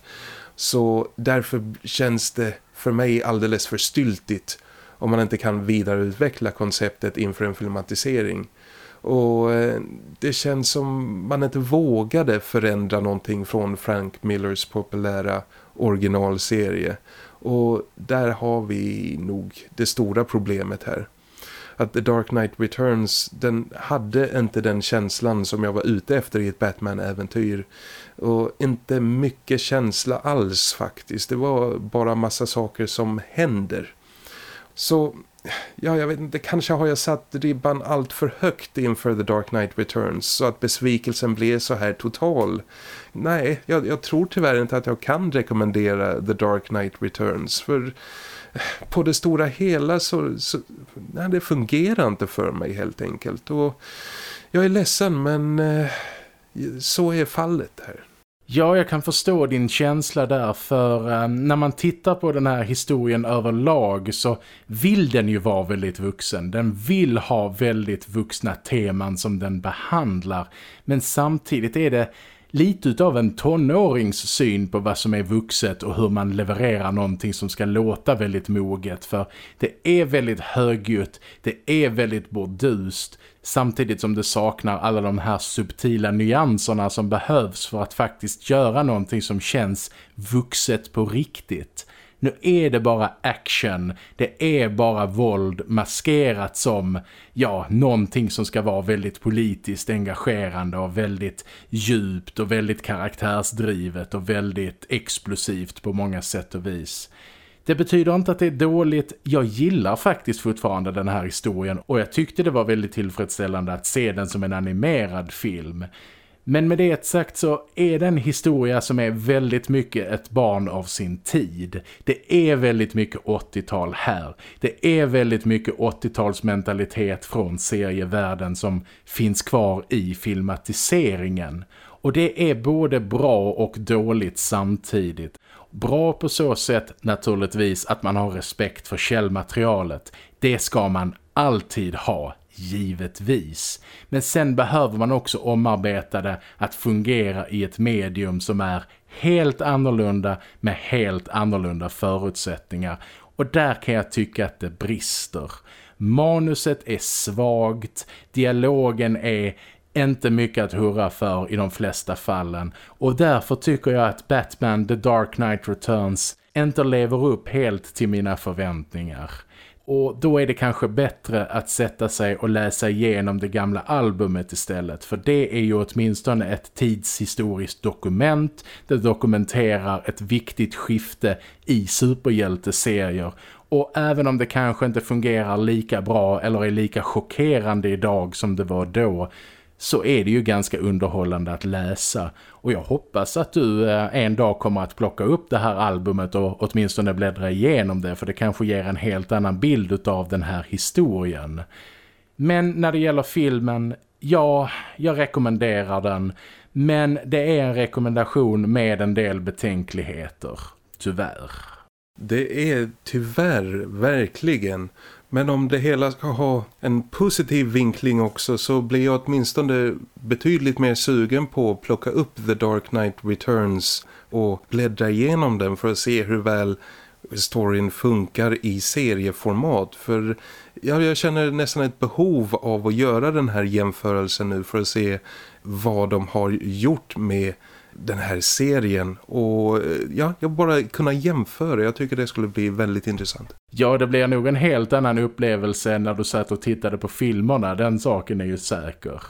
Så därför känns det för mig alldeles för styltigt om man inte kan vidareutveckla konceptet inför en filmatisering. Och eh, det känns som man inte vågade förändra någonting från Frank Millers populära originalserie. Och där har vi nog det stora problemet här. Att The Dark Knight Returns, den hade inte den känslan som jag var ute efter i ett Batman-äventyr. Och inte mycket känsla alls faktiskt. Det var bara massa saker som händer. Så ja, jag vet inte, kanske har jag satt ribban allt för högt inför The Dark Knight Returns så att besvikelsen blev så här total. Nej, jag, jag tror tyvärr inte att jag kan rekommendera The Dark Knight Returns för på det stora hela så, så nej, det fungerar inte för mig helt enkelt och jag är ledsen men eh, så är fallet här. Ja, jag kan förstå din känsla där för eh, när man tittar på den här historien överlag så vill den ju vara väldigt vuxen. Den vill ha väldigt vuxna teman som den behandlar. Men samtidigt är det lite utav en tonårings syn på vad som är vuxet och hur man levererar någonting som ska låta väldigt moget för det är väldigt högljutt, det är väldigt bordust samtidigt som det saknar alla de här subtila nyanserna som behövs för att faktiskt göra någonting som känns vuxet på riktigt. Nu är det bara action, det är bara våld maskerat som, ja, någonting som ska vara väldigt politiskt engagerande och väldigt djupt och väldigt karaktärsdrivet och väldigt explosivt på många sätt och vis. Det betyder inte att det är dåligt. Jag gillar faktiskt fortfarande den här historien och jag tyckte det var väldigt tillfredsställande att se den som en animerad film. Men med det sagt så är det en historia som är väldigt mycket ett barn av sin tid. Det är väldigt mycket 80-tal här. Det är väldigt mycket 80-talsmentalitet från serievärlden som finns kvar i filmatiseringen. Och det är både bra och dåligt samtidigt. Bra på så sätt naturligtvis att man har respekt för källmaterialet. Det ska man alltid ha givetvis. Men sen behöver man också omarbeta det att fungera i ett medium som är helt annorlunda med helt annorlunda förutsättningar. Och där kan jag tycka att det brister. Manuset är svagt, dialogen är inte mycket att hurra för i de flesta fallen. Och därför tycker jag att Batman The Dark Knight Returns inte lever upp helt till mina förväntningar. Och då är det kanske bättre att sätta sig och läsa igenom det gamla albumet istället. För det är ju åtminstone ett tidshistoriskt dokument. Det dokumenterar ett viktigt skifte i superhjälteserier. Och även om det kanske inte fungerar lika bra eller är lika chockerande idag som det var då så är det ju ganska underhållande att läsa. Och jag hoppas att du eh, en dag kommer att plocka upp det här albumet och åtminstone bläddra igenom det för det kanske ger en helt annan bild av den här historien. Men när det gäller filmen, ja, jag rekommenderar den. Men det är en rekommendation med en del betänkligheter, tyvärr. Det är tyvärr verkligen men om det hela ska ha en positiv vinkling också så blir jag åtminstone betydligt mer sugen på att plocka upp The Dark Knight Returns och bläddra igenom den för att se hur väl storyn funkar i serieformat. För jag, jag känner nästan ett behov av att göra den här jämförelsen nu för att se vad de har gjort med den här serien och eh, ja, jag bara kunna jämföra. Jag tycker det skulle bli väldigt intressant. Ja, det blir nog en helt annan upplevelse när du satt och tittade på filmerna. Den saken är ju säker.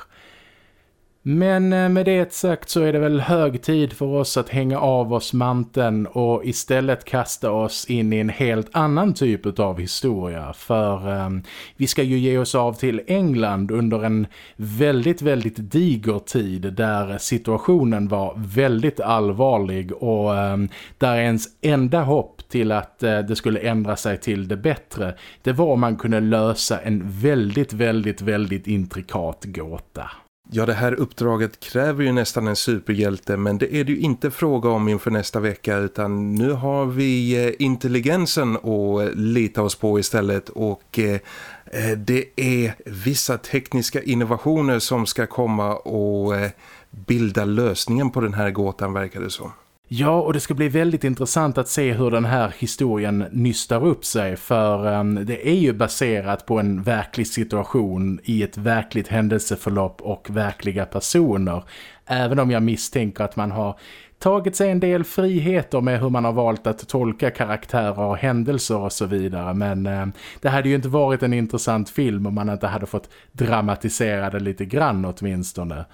Men eh, med det sagt så är det väl hög tid för oss att hänga av oss manteln och istället kasta oss in i en helt annan typ av historia. För eh, vi ska ju ge oss av till England under en väldigt, väldigt diger tid där situationen var väldigt allvarlig och eh, där ens enda hopp till att eh, det skulle ändra sig till det bättre det var om man kunde lösa en väldigt, väldigt, väldigt intrikat gåta. Ja, det här uppdraget kräver ju nästan en superhjälte men det är det ju inte fråga om inför nästa vecka utan nu har vi eh, intelligensen att eh, lita oss på istället och eh, eh, det är vissa tekniska innovationer som ska komma och bilda lösningen på den här gåtan verkar det som. Ja, och det ska bli väldigt intressant att se hur den här historien nystar upp sig för um, det är ju baserat på en verklig situation i ett verkligt händelseförlopp och verkliga personer. Även om jag misstänker att man har tagit sig en del friheter med hur man har valt att tolka karaktärer och händelser och så vidare. Men eh, det hade ju inte varit en intressant film om man inte hade fått dramatisera det lite grann åtminstone.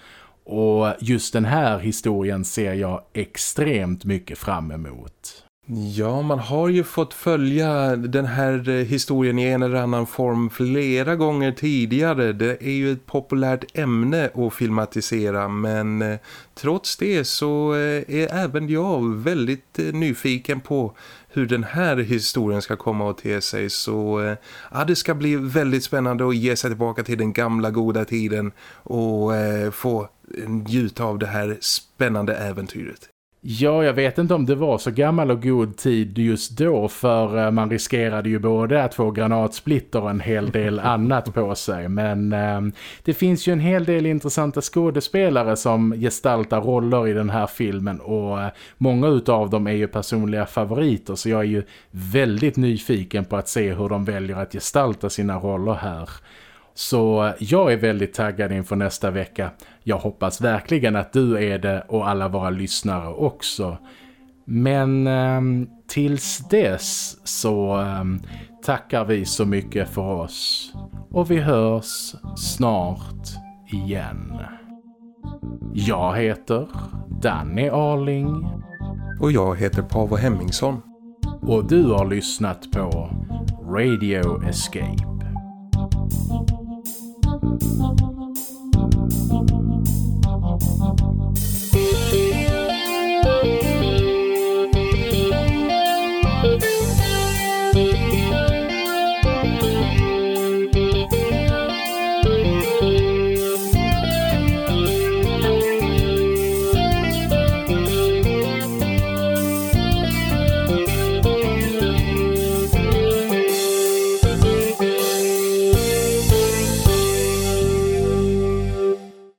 Och just den här historien ser jag extremt mycket fram emot. Ja, man har ju fått följa den här eh, historien i en eller annan form flera gånger tidigare. Det är ju ett populärt ämne att filmatisera men eh, trots det så eh, är även jag väldigt nyfiken på hur den här historien ska komma att te sig. Så eh, ja, det ska bli väldigt spännande att ge sig tillbaka till den gamla goda tiden och eh, få njuta av det här spännande äventyret. Ja, jag vet inte om det var så gammal och god tid just då för eh, man riskerade ju både att få granatsplitter och en hel del annat på sig. Men eh, det finns ju en hel del intressanta skådespelare som gestaltar roller i den här filmen och eh, många utav dem är ju personliga favoriter så jag är ju väldigt nyfiken på att se hur de väljer att gestalta sina roller här. Så jag är väldigt taggad inför nästa vecka. Jag hoppas verkligen att du är det och alla våra lyssnare också. Men eh, tills dess så eh, tackar vi så mycket för oss. Och vi hörs snart igen. Jag heter Danny Arling. Och jag heter Pavo Hemmingsson. Och du har lyssnat på Radio Escape.